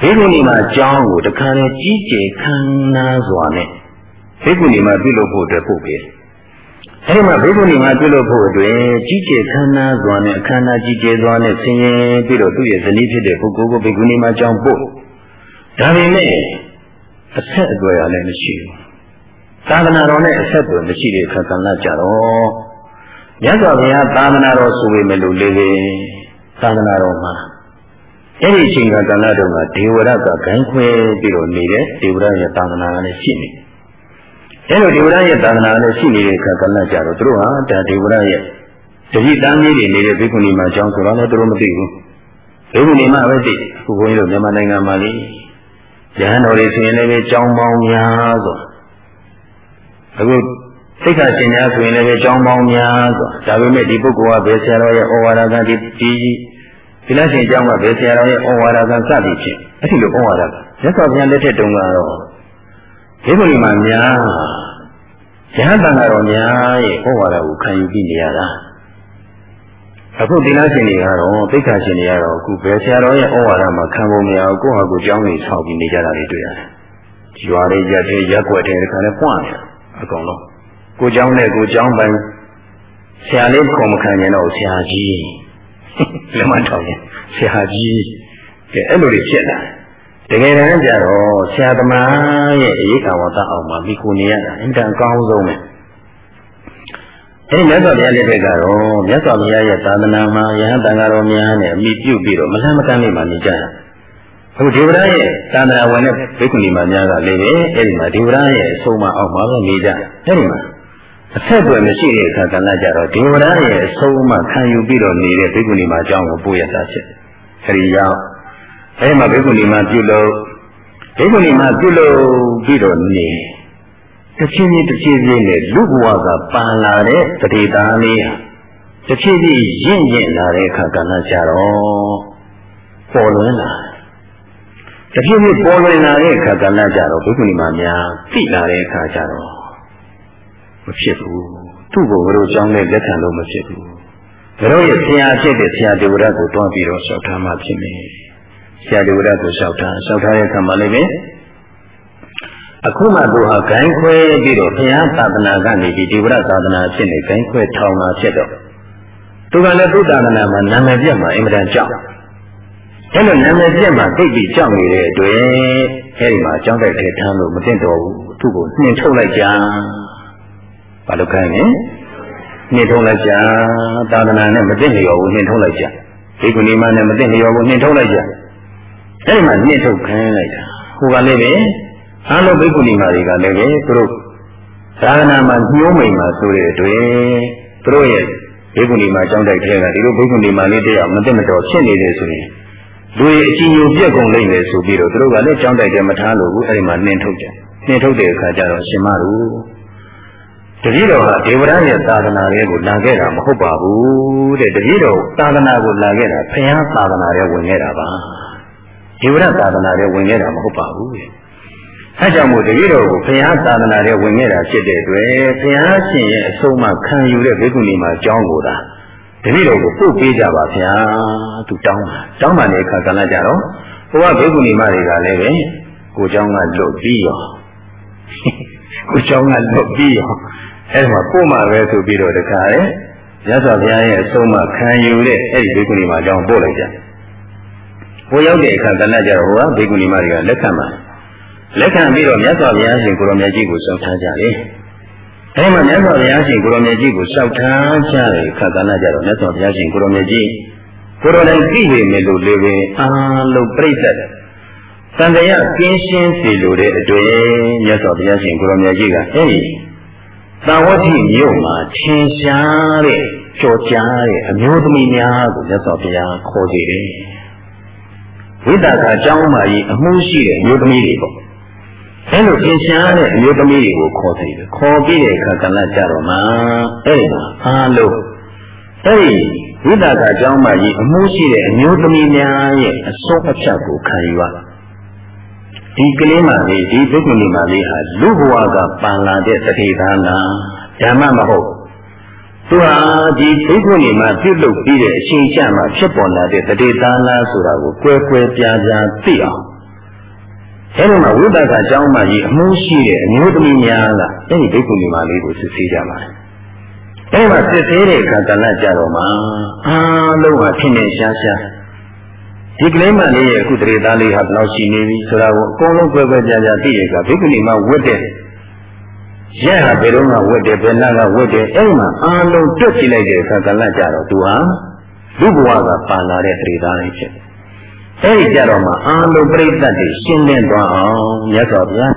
ဘေကုဏီမှာအကြောင်းကိုတခါလေကြီးကျယ်ခမ်းနားစွာနဲ့ ဘေကုဏီမှာပြုလုပ်ဖို့အတွက်ပို့ပေးအဲဒီမှာဘေကုဏီမှာပြုလုပ်ဖို့အတွက်ကြီးကျယ်ခမ်းနားစွာနဲ့အခမ်းနားကြီးကျယ်စွာနဲ့ဆင်းရဲပြီးတော့သူ့ရဲ့ဇနီးဖြစ်တဲ့ပုဂ္ဂိုလ်ကိုဘေကုဏီမှာအကြောင်းပို့ဒါပေမဲ့အဆက်အသွယ်ရလည်းမရှိဘူးသာသနာတော်နဲ့အဆက်အသွယ်မရှိတဲ့အခါကဏ္ဍကြတော့မြတ်စွာဘုရားသာသနာတော်ဆိုပေမဲ့လို့လေလေသာသနာတော်မှာအဲ့ဒီအချိန်ကကဏ္ဍတုန်းကဒေဝရကဂိုင်းခွဲပြီးတော့နေတဲ့ဒေဝရရဲ့သာသနာကလည်းရှိနေ အဲ့လိုဒေဝရရဲ့သာသနာကလည်းရှိနေတဲ့အခါကဏ္ဍကြတော့သူတို့ဟာဒါဒေဝရရဲ့တတိတန်းကြီးတွေနေတဲ့ဘိက္ခုနီမအကြောင်းဆိုတော့လည်းသူတို့မသိဘူးဘိက္ခုနီမပဲသိအခုဘုန်းကြီးတို့မြန်မာနိုင်ငံမှာလေရဟန်းတော်တွေဆိုရင်လည်းကြောင်းပေါင်းများစွာအခုသိက္ခာရှင်များဆိုရင်လည်းကြောင်းပေါင်းများစွာဒါပေမဲ့ဒီပုဂ္ဂိုလ်ကဘယ်ဆရာတော်ရဲ့ဩဝါဒကဒီဒီဒီလားရှင်ကျောင်းကဘယ်ဆရာတော်ရဲ့ဩဝါဒကစသည်ဖြင့်အဲ့ဒီလိုဩဝါဒကမြတ်စွာဘုရားလက်ထက်တုန်းကတော့ ဒီဘုရားမှာများရဟန်းတန်ဃာတော်များရဲ့ဩဝါဒကိုခံယူပြီးနေရတာအခုဒီလားရှင်တွေကတော့သိက္ခာရှင်တွေကတော့အခုဘယ်ဆရာတော်ရဲ့ဩဝါဒမှာခံဖို့မရဘူးကိုယ့်ဟာကိုယ်ကျောင်းကြီးဆောက်ပြီးနေကြတာတွေတွေ့ရတယ်။ရွာလေးရက်တဲ့ရက်ွက်တဲ့ခါနဲ့ပွန့်နေတာအကုန်လုံးကိုကျောင်းနဲ့ကိုကျောင်းပိုင်ဆရာလေးခေါ်မခံရင်တော့ဆရာကြီးလက်မထောင်ရင်ဆရာကြီးကဲအဲ့လိုတွေဖြစ်လာတ ကယ်တမ်းကျတော့ဆရာသမားရဲ့အရေးကဝတ္တအောင်မှာမိခိုနေရတာအင်တန်ကောင်းဆုံးပဲအဲဒီမြတ်စွာဘုရားလက်ထက်ကတော့မြတ်စွာဘုရားရဲ့သာသနာမှာယဟန်တန်ဃာတော်များနဲ့အမိပြုပြီးတော့မလန့်မကန့်လေးမှနေကြတာအခုဒေဝရရဲ့သာသနာဝင်တဲ့ဘိက္ခုနီမများကလည်းပဲအဲဒီမှာဒေဝရရဲ့အဆုံးမအောက်မှာပဲနေကြအဲဒီမှာအဆက်အသွယ်မရှိတဲ့အခါကလည်းကြတော့ဒေဝရရဲ့အဆုံးအမခံယူပြီးတော့နေတဲ့ဘိက္ခုနီမအကြောင်းကိုပို့ရတာဖြစ်အဲဒီကြောင့် အဲဒီမှာဘိက္ခုနီမပြုလို့ဘိက္ခုနီမပြုလို့ပြီးတော့နေတစ်ချင်းချင်းတစ်ချင်းချင်းနဲ့လူဘဝကပန်လာတဲ့တတိသားလေးဟာတစ်ချင်းချင်းရင့်ရင့်လာတဲ့အခါကလည်းကြတော့ပေါ်လွင်လာတဖြည်းဖြည်းပေါ်လွင်လာတဲ့အခါကလည်းကြတော့ဘိက္ခုနီမများသိလာတဲ့အခါကျတော့မဖြစ်ဘူးသူ့ကိုဘယ်လိုကြောင်းနဲ့လက်ခံလို့မဖြစ်ဘူးဘယ်တော့ရဲ့ဆရာဖြစ်တဲ့ဆရာဒေဝရတ်ကိုတွန်းပြီးတော့လျှောက်ထားမှဖြစ်မယ် ဆရာဒေဝရတ်ကိုလျှောက်ထားလျှောက်ထားတဲ့အခါမှာလည်းပဲအခုမှသူဟာဂိုင်းခွဲပြီးတော့ဘုရားသာသနာကနေဒီဒေဝရသာသနာဖြစ်နေဂိုင်းခွဲထောင်လာဖြစ်တော့သူကလည်းသုသာသနာမှာနာမည်ပြတ်မှာအင်မတန်ကြောက်အဲ့လိုနာမည်ပြတ်မှာသိပြီးကြောက်နေတဲ့အတွက်အဲ့ဒီမှာကြောက်တဲ့ထဲထမ်းလို့မသိတော့ဘူးသူ့ကိုနှင်ထုတ်လိုက်ကြဘာလို့ခိုင်းလဲနှင်ထုတ်လိုက်ကြသာသနာနဲ့မသိလျော်ဘူးနှင်ထုတ်လိုက်ကြဒီကုဏီမနဲ့မသိလျော်ဘူးနှင်ထုတ်လိုက်ကြ အဲ့ဒီမှာနှင်ထုတ်ခိုင်းလိုက်တာဟိုကလည်းပဲအားလုံးဘိက္ခုနီမာတွေကလည်းပဲသူတို့သာသနာမှာညှိုးမိန်မှာဆိုတဲ့အတွက်သူတို့ရဲ့ဘိက္ခုနီမာကျောင်းတိုက်ထဲကဒီလိုဘိက္ခုနီမာလေးတယောက်မသိမတော်ဖြစ်နေတယ်ဆိုရင်လူရဲ့အချင်းချင်းပြက်ကုန်လိမ့်မယ်ဆိုပြီးတော့သူတို့ကလည်းကျောင်းတိုက်ထဲမထားလို့ဘူးအဲ့ဒီမှာနှင်ထုတ်ကြနှင်ထုတ်တဲ့အခါကျတော့ရှင်မတို့တတိတော်ဟာဒေဝရရဲ့သာသနာတွေကိုလာခဲ့တာမဟုတ်ပါဘူးတဲ့တတိတော်သာသနာကိုလာခဲ့တာဘုရားသာသနာတွေဝင်ခဲ့တာပါ ဒေဝရသာသနာတွေဝင်ခဲ့တာမဟုတ်ပါဘူးတဲ့အဲကြောင့်မို့တတိတော်ကိုဘုရားသာသနာတွေဝင်ခဲ့တာဖြစ်တဲ့အတွက်ဘုရားရှင်ရဲ့အဆုံးအမခံယူတဲ့ဘိက္ခုနီမှာအကြောင်းကိုသာတတိတော်ကိုပို့ပေးကြပါဗျာသူတောင်းတာတောင်းပါတဲ့အခါကလည်းကြတော့ဘုရားဘိက္ခုနီမတွေကလည်းပဲကိုเจ้าကလွတ်ပြီးရောကိုเจ้าကလွတ်ပြီးရောအဲ့ဒီမှာပို့မှာပဲဆိုပြီးတော့တခါလေရသော်ဘုရားရဲ့အဆုံးအမခံယူတဲ့အဲ့ဒီဘိက္ခုနီမအကြောင်းပို့လိုက်ကြ ဟိုရောက်တဲ့အခါကလည်းကြတော့ဟိုကဘိက္ခုနီမတွေကလက်ခံပါတယ်လက်ခံပြီးတော့မြတ်စွာဘုရားရှင်ကိုရောင်မြတ်ကြီးကိုစောင့်ထားကြတယ်။အဲဒီမှာမြတ်စွာဘုရားရှင်ကိုရောင်မြတ်ကြီးကိုစောင့်ထားကြတဲ့အခါကလည်းကြတော့မြတ်စွာဘုရားရှင်ကိုရောင်မြတ်ကြီးကိုရောင်တိုင်းသိပေမဲ့လို့လည်းပဲအာလုံးပြိဿတ်တန်တရားကင်းရှင်းစီလိုတဲ့အတွက်မြတ်စွာဘုရားရှင်ကိုရောင်မြတ်ကြီးကအဲဒီသာဝတိမြို့မှာထင်ရှားတဲ့ကြော်ကြားတဲ့အမျိုးသမီးများကိုမြတ်စွာဘုရားခေါ်ကြတယ်။ ဝိတ္တကအကြောင်းမှကြီးအမှုရှိတဲ့အမျိုးသမီးတွေပေါ့အဲလိုသင်ရှားတဲ့အမျိုးသမီးတွေကိုခေါ်တယ်ခေါ်ပြီးတဲ့အခါကလည်းကြတော့မှအဲ့ဒီမှာအားလုံးအဲ့ဒီဝိသကအကြောင်းမှကြီးအမှုရှိတဲ့အမျိုးသမီးများရဲ့အဆုံးအဖြတ်ကိုခံယူရဒီကလေးမလေးဒီဘိက္ခုနီမလေးဟာလူဘဝကပန်လာတဲ့တတိသာနာဓမ္မမဟုတ် သူဟာဒီဘိက္ခုနီမှာပြုလုပ်ပြီးတဲ့အချိန်ချမှာဖြစ်ပေါ်လာတဲ့တတိသာနာဆိုတာကိုကွဲကွဲပြားပြားသိအောင်အဲဒီမှာဝိပဿနာကျောင်းမှာကြီးအမှုရှိတဲ့အမျိုးသမီးများကအဲဒီဘိက္ခုနီမလေးကိုစစ်ဆေးကြပါတယ်အဲဒီမှာစစ်ဆေးတဲ့အခါကလည်းကြတော့မှအားလုံးဟာဖြစ်နေရှားရှားဒီကလေးမလေးရဲ့အခုတရေသားလေးဟာဘယ်လောက်ရှိနေပြီဆိုတာကိုအကုန်လုံးကြွယ်ကြွယ်ကြာကြာသိရကဘိက္ခုနီမဝတ်တဲ့ ရက်ဟာဘယ်တော့မှဝတ်တယ်ဘယ်လကဝတ်တယ်အဲ့မှာအားလုံးတွက်ကြည့်လိုက်တဲ့အခါကလည်းကြတော့သူဟာလူဘဝကပါလာတဲ့တရေသားလေးဖြစ်တယ်အဲ့ဒီကြတော့မှအားလုံးပြိဿတ်တွေရှင်းလင်းသွားအောင်မြတ်စွာဘုရား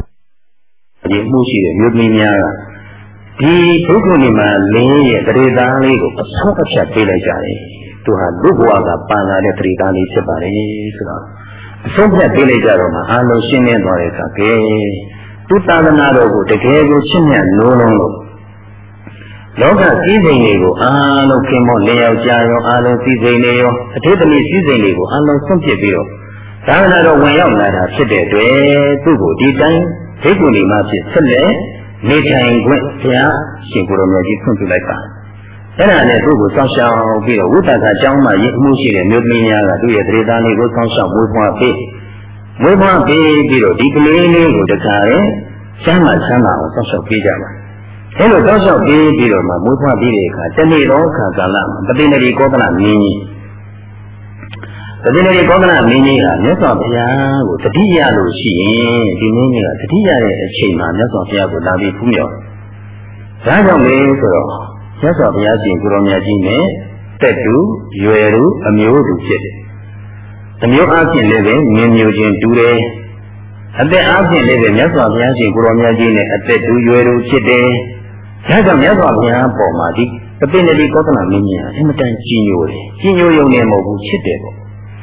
ဒီမှုရှိတဲ့မြို့သမီးများကဒီဘုက္ခုနီမလေးရဲ့တရေသားလေးကိုအဆုံးအဖြတ်ပေးလိုက်ကြတယ်သူဟာလူဘဝကပန်လာတဲ့တရိကာလေးဖြစ်ပါတယ်ဆိုတော့အဆုံးဖြတ်ပေးလိုက်ကြတော့မှအာလုံးရှင်းလင်းသွားတဲ့အခါကဲ သူသာသနာတော်ကိုတကယ်ကိုချစ်မြတ်နိုးလုံးလို့လောကစည်းစိမ်တွေကိုအာလုံးခင်မောလျောက်ကြရောအာလုံးစည်းစိမ်တွေရောအထေသမီးစည်းစိမ်တွေကိုအာလုံးဆုံးဖြတ်ပြီးတော့သာသနာတော်ဝင်ရောက်လာတာဖြစ်တဲ့အတွက်သူ့ကိုဒီတိုင်းဒိဋ္ဌိနေမှဖြစ်ဆက်လက်နေထိုင်ခွင့်ဘုရားရှင်ကိုယ်တော်မြတ်ကြီးဖွင့်ပြလိုက်ပါအဲ့ဒါနဲ့သူ့ကိုစောင့်ရှောက်ပြီးတော့ဝိတ္တကအကြောင်းမှရည်မှုရှိတဲ့မျိုးသမီးများကသူ့ရဲ့တရေသားလေးကိုစောင့်ရှောက်မွေးဖွားပေး မွေးဖွားပေးပြီးတော့ဒီကလေးလေးကိုတခါရဲချမ်းသာချမ်းသာအောင်စောင့်ရှောက်ပေးကြပါအဲလိုစောင့်ရှောက်ပေးပြီးတော့မှမွေးဖွားပြီးတဲ့အခါတနေ့တော့ခါကာလမှာပတိနေရီကောသလမင်းကြီးပတိနေရီကောသလမင်းကြီးဟာမြတ်စွာဘုရားကိုတတိယလို့ရှိရင်ဒီမင်းကြီးကတတိယရဲ့အချိန်မှာမြတ်စွာဘုရားကိုလာပြီးဖူးမြော်ဒါကြောင့်လေဆိုတော့မြတ်စွာဘုရားရှင်ကိုရောမြတ်ကြီးနဲ့တက်တူရွယ်တူအမျိုးတူဖြစ်တယ်။ အမျိုးအချင်းလည်းပဲမြင်မျိုးချင်းတူတယ်။အသက်အချင်းလည်းပဲမြတ်စွာဘုရားရှင်ကိုရောမြတ်ကြီးနဲ့အသက်တူရွယ်တူဖြစ်တယ်။ဒါကြောင့်မြတ်စွာဘုရားပေါ်မှာဒီပပိနေတိကောသလမင်းကြီးဟာအင်မတန်ကြီးညိုတယ်။ကြီးညိုရုံနဲ့မဟုတ်ဘူးချစ်တယ်ပေါ့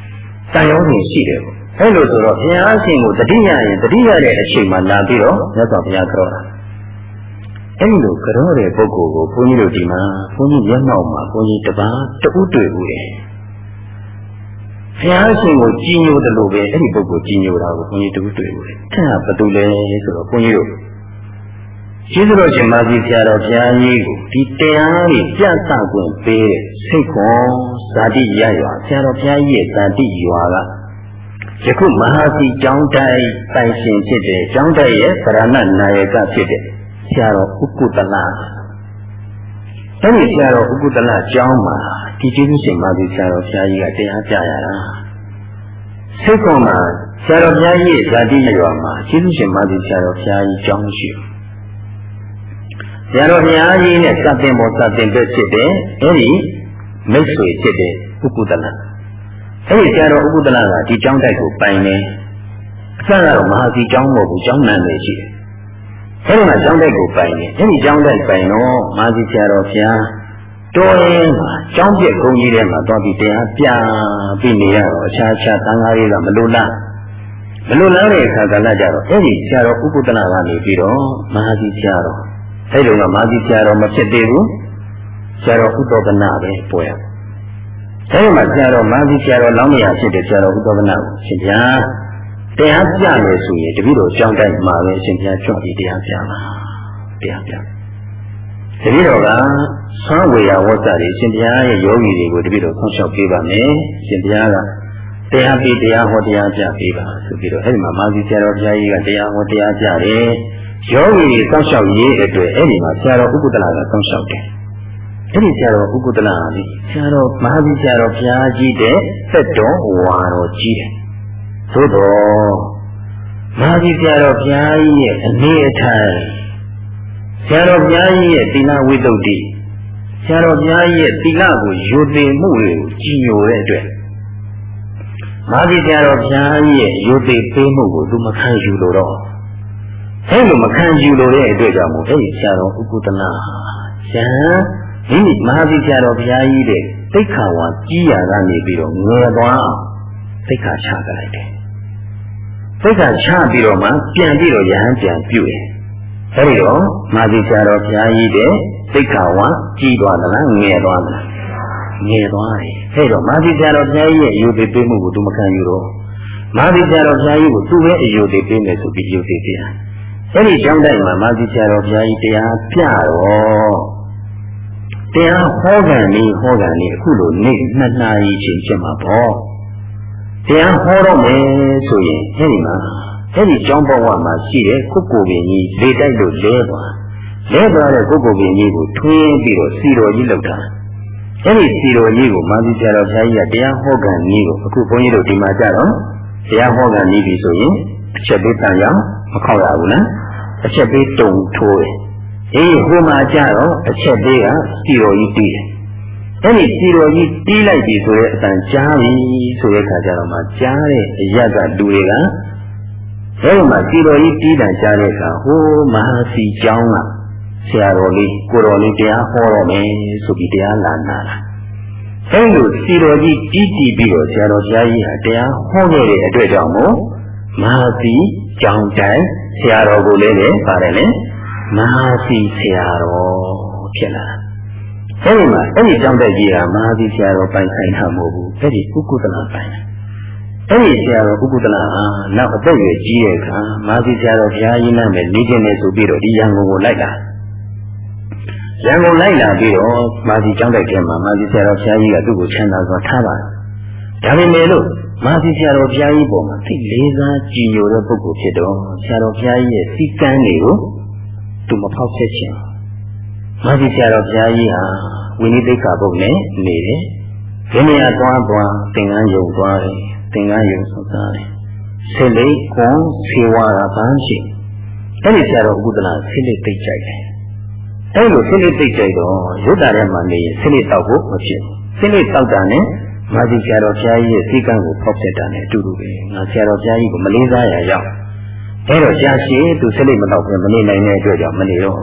။တန်ရောနေရှိတယ်ပေါ့။အဲလိုဆိုတော့ဘုရားရှင်ကိုတတိယရင်တတိယတဲ့အချိန်မှလာပြီးတော့မြတ်စွာဘုရားကြောတာ။အဲ့လိုကြောတဲ့ပုဂ္ဂိုလ်ကိုဘုန်းကြီးတို့ဒီမှာဘုန်းကြီးမျက်မှောက်မှာဘုန်းကြီးတပါးတူတွေ့ဘူးလေ ဘုရားရှင်ကိုကြီးညိုတယ်လို့ပဲအဲ့ဒီပုဂ္ဂိုလ်ကြီးညိုတာကိုဘုန်းကြီးတူတွေ့ဘူးလေအဲ့ဒါဘာတူလဲဆိုတော့ဘုန်းကြီးတို့ကျေးဇူးတော်ရှင်မာကြီးဆရာတော်ဘုရားကြီးကိုဒီတရားကြီးပြသခွင့်ပေးတဲ့စိတ်ခွန်ဇာတိရရွာဆရာတော်ဘုရားကြီးရဲ့ဇာတိရွာကယခုမဟာစီကျောင်းတိုက်ပိုင်ရှင်ဖြစ်တဲ့ကျောင်းတိုက်ရဲ့ဗရဏနာယကဖြစ်တဲ့ဆရာတော်ဥက္ကုတလအဲဒီဆရာတော်ဥက္ကုတလကျောင်းမှာ ဒီကျေးဇူးရှင်မာသီဆရာတော်ဘုရားကြီးကတရားပြရတာစိတ်ကောမှာဆရာတော်ဘုရားကြီးရဲ့ဇာတိရွာမှာကျေးဇူးရှင်မာသီဆရာတော်ဘုရားကြီးကျောင်းရှိဆရာတော်ဘုရားကြီးနဲ့စတင်ပေါ်စတင်ပဲဖြစ်တဲ့အဲဒီမိတ်ဆွေဖြစ်တဲ့ဥက္ကုတလအဲဒီဆရာတော်ဥက္ကုတလကဒီကျောင်းတိုက်ကိုပိုင်နေအစကတော့မဟာစီကျောင်းမဟုတ်ဘူးကျောင်းနာမည်ရှိတယ်အဲဒီမှာကျောင်းတိုက်ကိုပိုင်တယ်အဲဒီကျောင်းတိုက်ပိုင်တော့မာဇီဆရာတော်ဘုရား တော်ရင်မှာကျောင်းပြက်ကုန်းကြီးထဲမှာသွားပြီးတရားပြပြီးနေရတော့အခြားခြားသံဃာတွေကမလိုလားမလိုလားတဲ့အခါကလည်းကြတော့အဲဒီဆရာတော်ဥပဒနာကနေပြီးတော့မာဇီဆရာတော်အဲဒီတော့ကမာဇီဆရာတော်မဖြစ်သေးဘူးဆရာတော်ဥဒ္ဒဗနာပဲပေါ်ရအဲဒီမှာဆရာတော်မာဇီဆရာတော်လောင်းမရဖြစ်တဲ့ဆရာတော်ဥဒ္ဒဗနာကိုရှင်ဗျာတရားပြမယ်ဆိုရင်တပည့်တော်ကြောင်းတိုက်မှာပဲအရှင်ဘုရားကြွပြီးတရားပြမှာတရားပြတပည့်တော်က သွမ်းဝေယဝတ်စာတွေအရှင်ဘုရားရဲ့ယောဂီတွေကိုတပည့်တော်ဆောင်းလျှောက်ပေးပါမယ်အရှင်ဘုရားကတရားပြီးတရားဟောတရားပြပေးပါဆိုပြီးတော့အဲ့ဒီမှာမာဇီဆရာတော်ဘုရားကြီးကတရားဟောတရားပြတယ်ယောဂီတွေဆောင်းလျှောက်ရေးအတွက်အဲ့ဒီမှာဆရာတော်ဥပဒလာကဆောင်းလျှောက်တယ်အဲ့ဒီဆရာတော်ဥပဒလာကဆရာတော်မဟာဇီဆရာတော်ဘုရားကြီးတဲ့သက်တော်ဝါတော်ကြီးတယ်သို့တော်မာဇီဆရာတော်ဘုရားကြီးရဲ့အနေအထိုင်ဆရာတော်ဘုရားကြီးရဲ့သီလဝိတ္တုတိ ဆရာတော်ဘုရားကြီးရဲ့သီလကိုယူသိမှုတွေကိုကြည်ညိုတဲ့အတွက်မာဇီဆရာတော်ဘုရားကြီးရဲ့ယူသိပေးမှုကိုသူမခံယူလို့တော့အဲ့လိုမခံယူလို့တဲ့အတွက်ကြောင့်မို့အဲ့ဒီဆရာတော်ဥက္ကုတနာဇံဒီမဟာဇီဆရာတော်ဘုရားကြီးတဲ့သိက္ခာဝါကြီးရာကနေပြီးတော့ငယ်သွားအောင်သိက္ခာချကြလိုက်တယ်စိတ်ကချပြီးတော့မှပြန်ပြီးတော့ရဟန်းပြန်ပြုတယ်။အဲဒီတော့မာဇီဆရာတော်ဘုရားကြီးတဲ့ စိတ်ကဝါကြီးသွားသလားငယ်သွားသလားငယ်သွားတယ်။အဲဒီတော့မာဇီဆရာတော်ဘုရားကြီးရဲ့ယူပေးပေးမှုကိုသူမခံယူတော့မာသီဆရာတော်ဘုရားကြီးကိုသူ့ပဲအယုသေးပေးမယ်ဆိုပြီးအယုသေးပြအဲ့ဒီကျောင်းတိုက်မှာမာသီဆရာတော်ဘုရားကြီးတရားပြတော့တရားဟောကန်နေဟောကန်နေအခုလိုနေ့နှစ်နာရီချိန်ဖြစ်မှာပေါ့တရားဟောတော့မယ်ဆိုရင်အဲ့ဒီမှာအဲ့ဒီကျောင်းဘဝမှာရှိတဲ့ကုက္ကိုပင်ကြီးလေတိုက်လို့လဲသွား လဲသွားတဲ့ကုက္ကိုပင်ကြီးကိုထွင်းပြီးတော့စီတော်ကြီးလောက်တာအဲ့ဒီစီတော်ကြီးကိုမာသီဆရာတော်ဘုရားကြီးကတရားဟောကန်ကြီးကိုအခုဘုန်းကြီးတို့ဒီမှာကြတော့တရားဟောကန်ကြီးပြီဆိုရင်အချက်ပေးတန်ရအောင်မခောက်ရဘူးနော်အချက်ပေးတုံထိုးတယ်အေးဟိုမှာကြတော့အချက်ပေးကစီတော်ကြီးတီးတယ်အဲ့ဒီစီတော်ကြီးတီးလိုက်ပြီဆိုတဲ့အတန်ကြားပြီဆိုတဲ့ခါကျတော့မှကြားတဲ့အရက်ကလူတွေကအဲဒီမှာစီတော်ကြီးတီးတန်ကြားတဲ့အခါဟိုမဟာစီကျောင်းက ဆရာတော်လေးကိုတော်လေးတရားဟောတော့မယ်ဆိုပြီးတရားလာနာတာအဲဒီလိုစီတော်ကြီးတီးတီးပြီးတော့ဆရာတော်ဘုရားကြီးဟာတရားဟောခဲ့တဲ့အတွက်ကြောင့်မို့မဟာစီကျောင်းတိုင်းဆရာတော်ကိုလည်းလည်းပါတယ်လေမဟာစီဆရာတော်ဖြစ်လာအဲဒီမှာအဲ့ဒီကျောင်းတက်ကြီးကမဟာစီဆရာတော်ပိုင်ဆိုင်တာမဟုတ်ဘူးအဲ့ဒီဥက္ကုတလပိုင်အဲ့ဒီဆရာတော်ဥက္ကုတလဟာနောက်အသက်ရွယ်ကြီးတဲ့အခါမဟာစီဆရာတော်ဘုရားကြီးနာမည်နေခြင်းနဲ့ဆိုပြီးတော့ဒီရန်ကုန်ကိုလိုက်လာ ရန်ကုန်လိုက်လာပြီးတော့မာစီကျောင်းတိုက်ထဲမှာမာစီဆရာတော်ဘုရားကြီးကသူ့ကိုချမ်းသာစွာထားပါတယ်ဒါပေမဲ့လို့မာစီဆရာတော်ဘုရားကြီးပေါ်မှာသိလေးစားကြည်ညိုတဲ့ပုဂ္ဂိုလ်ဖြစ်တော့ဆရာတော်ဘုရားကြီးရဲ့စီကံတွေကိုသူမဖောက်ဆက်ချင်မာစီဆရာတော်ဘုရားကြီးဟာဝိနည်းသိက္ခာပုဒ်နဲ့နေတယ်ဒီနေရာသွားသွားသင်္ကန်းယုံသွားတယ်သင်္ကန်းယုံဆောသားတယ်ဆေလိကွန်ဆေဝါကပန်းရှိအဲ့ဒီဆရာတော်ဥဒ္ဒနာဆေလိသိကြိုက်တယ် အဲ့လိုဆေလိသိကြိုက်တော့ရုပ်တာထဲမှာနေရင်ဆေလိတောက်ဖို့မဖြစ်ဆေလိတောက်တာနဲ့မာဇီဆရာတော်ဘုရားကြီးရဲ့စီကံကိုဖောက်ပြတာနဲ့အတူတူပဲငါဆရာတော်ဘုရားကြီးကိုမလေးစားရရောက်အဲ့တော့ကြာရှည်သူဆေလိမတော့ပဲမနေနိုင်တဲ့အတွက်ကြောင့်မနေတော့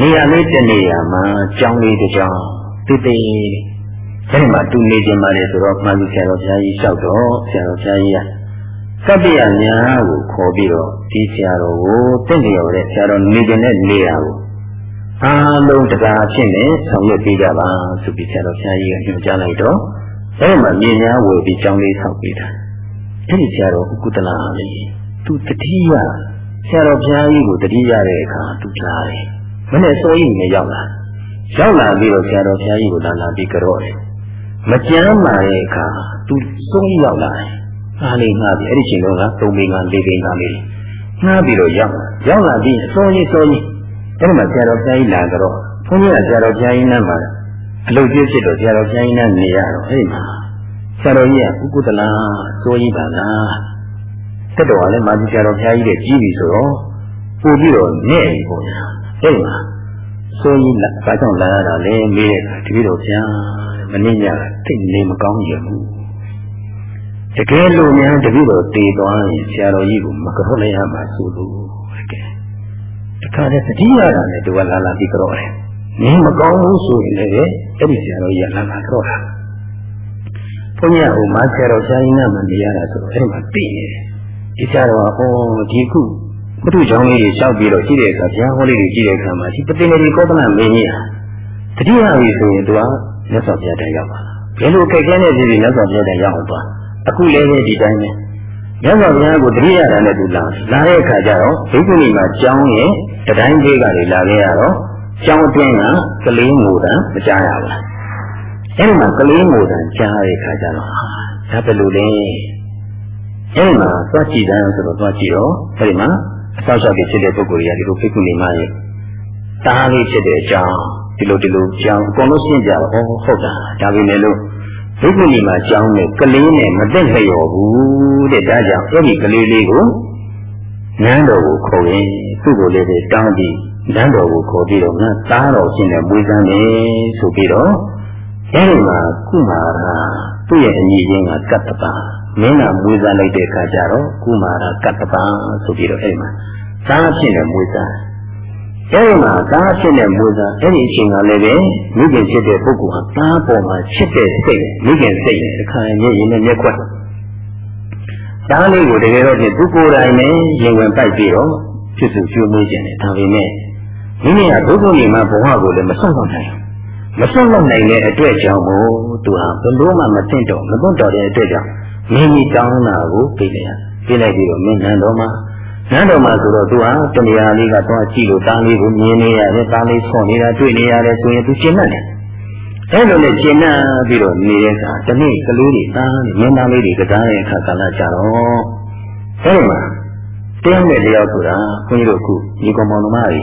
နေရာလေးတနေရာမှာကြောင်းလေးတစ်ကြောင်းတိတိအဲ့ဒီမှာတူနေခြင်းပါလေဆိုတော့မာဇီဆရာတော်ဘုရားကြီးလျှောက်တော့ဆရာတော်ဘုရားကြီးကကပ္ပိယညာကိုခေါ်ပြီးတော့ဒီဆရာတော်ကိုတင့်တယ်ရတဲ့ဆရာတော်နေခြင်းနဲ့နေရာကို အားလုံးတရားဖြစ်နေဆောင်ရွက်ပေးကြပါဆိုပြီးဆရာတော်ဘုရားကြီးကညွှန်ကြားလိုက်တော့အဲ့မှာမြင်များဝယ်ပြီးကြောင်းလေးဆောက်ပေးတာအဲ့ဒီဆရာတော်ကုသလာလေးသူတတိယဆရာတော်ဘုရားကြီးကိုတတိယတဲ့အခါသူကြားတယ်မနဲ့စိုးရိမ်နေရောက်လာရောက်လာပြီးတော့ဆရာတော်ဘုရားကြီးကိုလာလာပြီးကြော့တယ်မကြမ်းမာတဲ့အခါသူစိုးရိမ်ရောက်လာတယ်အားလေးငှားပြီးအဲ့ဒီချိန်တော့ကသုံးပေငါလေးပေငါလေးငှားပြီးတော့ရောက်လာရောက်လာပြီးအစိုးရိမ်စိုးရိမ် အဲ့ဒီမှာဆရာတော်ဘုရားကြီးလာကြတော့ဘုန်းကြီးကဆရာတော်ဘုရားကြီးနဲ့မှာအလုပ်ကျဖြစ်တော့ဆရာတော်ဘုရားကြီးနဲ့နေရတော့အဲ့ဒီမှာဆရာတော်ကြီးကဥက္ကုတလာစိုးကြီးပါလားတက်တော်ကလည်းမာကြီးဆရာတော်ဘုရားကြီးတဲ့ကြီးပြီဆိုတော့ပို့ပြီးတော့နဲ့ပေါ့ညာအဲ့ဒီမှာစိုးကြီးလာဘာကြောင့်လာရတာလဲမေးတဲ့အခါတပည့်တော်ဘုရားမနေ့ညတိတ်နေမကောင်းကြဘူးတကယ်လို့များတပည့်တော်တည်သွားရင်ဆရာတော်ကြီးကိုမကြောက်လိုက်ရမှာဆိုလို့ကဲတ ခါတည်းတတိယတာနဲ့သူကလာလာပြီးကြောက်တယ်နင်းမကောင်းဘူးဆိုရင်လည်းအဲ့ဒီဆရာတော်ကြီးကလာလာကြောက်တာဘုန်းကြီးကဟိုမှာဆရာတော်ဆရာကြီးနဲ့မှနေရတာဆိုတော့အဲ့ဒီမှာသိနေတယ်ဒီဆရာတော်ကဟောဒီခုဘုသူကြောင့်လေးတွေလျှောက်ပြီးတော့ကြည့်တဲ့အခါဘုရားဟောလေးတွေကြည့်တဲ့အခါမှာဒီပတိနေကောသနာမင်းကြီးဟာတတိယပြီဆိုရင်သူကမြတ်စွာဘုရားတိုင်ရောက်ပါဘယ်လိုခက်ခဲနေပြီမြတ်စွာဘုရားတိုင်ရောက်အောင်သွားအခုလည်းပဲဒီတိုင်းပဲ မြတ်စွာဘုရားကိုတတိယရနဲ့သူလာလာတဲ့အခါကျတော့ဘိက္ခုနီမှာကြောင်းရဲ့တတိုင်းသေးကလေးလာခဲ့ရတော့ကျောင်းအတွင်းကကလေးငိုတံမကြားရဘူးအဲ့ဒီမှာကလေးငိုတံကြားတဲ့အခါကျတော့ဒါဘယ်လိုလဲအဲ့မှာသွားကြည့်တယ်ဆိုတော့သွားကြည့်တော့အဲ့ဒီမှာအဆောက်အအုံဖြစ်တဲ့ပုဂ္ဂိုလ်တွေကဒီလိုဖိတ်ခုနေမှရဲ့တားလေးဖြစ်တဲ့အကြောင်းဒီလိုဒီလိုကြောင်းအကုန်လုံးရှင်းကြတော့ဟုတ်တာဒါပေမဲ့လို့ ဒုက္ခနီမှာကြောင်းနဲ့ကလေးနဲ့မသက်လျော်ဘူးတဲ့ဒါကြောင့်အဲ့ဒီကလေးလေးကိုနန်းတော်ကိုခေါ်ရင်သူ့ကိုလည်းတောင်းပြီးနန်းတော်ကိုခေါ်ပြီးတော့ငါသားတော်ရှင်နဲ့မွေးစမ်းတယ်ဆိုပြီးတော့အဲဒီမှာကုမာရသူ့ရဲ့အညီချင်းကကတ္တပါမင်းကမွေးစားလိုက်တဲ့အခါကျတော့ကုမာရကတ္တပါဆိုပြီးတော့အဲဒီမှာသားဖြစ်နဲ့မွေးစား အဲဒီမှာသားဖြစ်နဲ့မွေးစားအဲဒီအချိန်ကလည်းပဲမိခင်ဖြစ်တဲ့ပုဂ္ဂိုလ်ဟာသားပေါ်မှာချစ်တဲ့စိတ်မိခင်စိတ်နဲ့အခါမျက်ရည်နဲ့မျက်ခွက်သားလေးကိုတကယ်တော့ဒီသူကိုယ်တိုင်နဲ့ရင်ဝင်ပိုက်ပြီးတော့ဖြစ်စုကျွေးမွေးခြင်းတယ်ဒါပေမဲ့မိမိကဒုက္ခကြီးမှာဘဝကိုလည်းမဆုံးတော့နိုင်မဆုံးတော့နိုင်တဲ့အတွက်ကြောင့်မို့သူဟာဘယ်လိုမှမသိတော့မသိတော့တဲ့အတွက်ကြောင့်မမင်းကြီးတောင်းတာကိုပြေးလိုက်ရပြေးလိုက်ပြီးတော့မင်းနန်းတော်မှာ နန်းတော်မှာဆိုတော့သူဟာတနေရာလေးကတော့ကြည့်လို့တားလေးကိုမြင်နေရတယ်တားလေးဆော့နေတာတွေ့နေရတယ်ဆိုရင်သူရှင်းတတ်တယ်အဲ့လိုနဲ့ရှင်းတတ်ပြီးတော့နေတဲ့အခါတနေ့ကလေးတွေတားနေမြင်သားလေးတွေကစားတဲ့အခါကလာကြတော့အဲ့ဒီမှာတရားနဲ့တရားဆိုတာခွန်ကြီးတို့ခုဒီကောင်မောင်နှမတွေ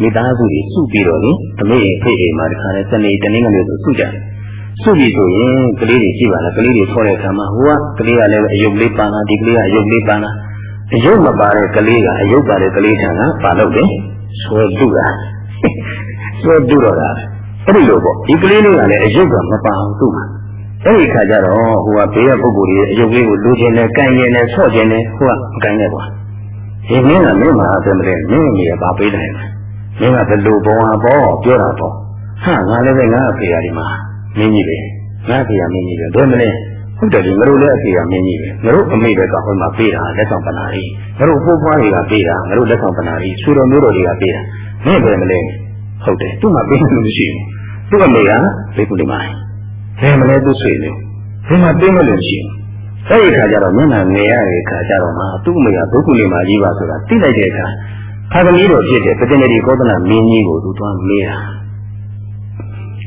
မိသားစုတွေစုပြီးတော့လေအမေဖေအိမ်မှာတခါလဲတနေ့တနေ့ကလေးဆိုစုကြတယ်စုပြီဆိုရင်ကလေးတွေရှိပါလားကလေးတွေဆောတဲ့အခါမှာဟိုကကလေးကလည်းအယုတ်လေးပါလားဒီကလေးကအယုတ်လေးပါလား အယုတ်မပါတဲ့ကလေးကအယုတ်ပါတဲ့ကလေးထံကပါလို့တယ်ဆွဲတုတာဆွဲတုတော့တာအဲ့ဒီလိုပေါ့ဒီကလေးလေးကလည်းအယုတ်ကမပါအောင်သူ့မှာအဲ့ဒီခါကျတော့ဟိုကဘေးကပုဂ္ဂိုလ်တွေအယုတ်လေးကိုလူချင်းနဲ့ကန်ရင်နဲ့ဆော့ခြင်းနဲ့ဟိုကမကန်နဲ့ကွာဒီမင်းကမင်းမှာအပြမလဲမင်းကြီးကဘာပေးတယ်မင်းကဘယ်လိုပုံဟာပေါ့ပြောတာပေါ့ဟာငါလည်းပဲငါအဖေရာဒီမှာမင်းကြီးပဲငါအဖေရာမင်းကြီးပဲဘယ်မလဲ ဟုတ်တယ်ဒီငါတို့လည်းအဖေရာမင်းကြီးပဲငါတို့အမေတွေကဟိုမှာပေးတာလက်ဆောင်ပနာကြီးငါတို့ပိုးဖွားတွေကပေးတာငါတို့လက်ဆောင်ပနာကြီးဆူတော်မျိုးတော်တွေကပေးတာမင်းဘယ်မလဲဟုတ်တယ်သူ့မှာပေးလို့မရှိဘူးသူ့အမေကဘေကုလိမိုင်းဘယ်မလဲသူ့ဆွေမျိုးဘယ်မှာပေးမလို့ရှိဘူးအဲ့ဒီခါကျတော့မျက်နှာနေရတဲ့ခါကျတော့မှသူ့အမေကဘုက္ခုလိမာကြီးပါဆိုတာသိလိုက်တဲ့အခါခါသမီးတော်ဖြစ်တဲ့ပတ္တနေဒီကောသလမင်းကြီးကိုသူသွားမေးတာ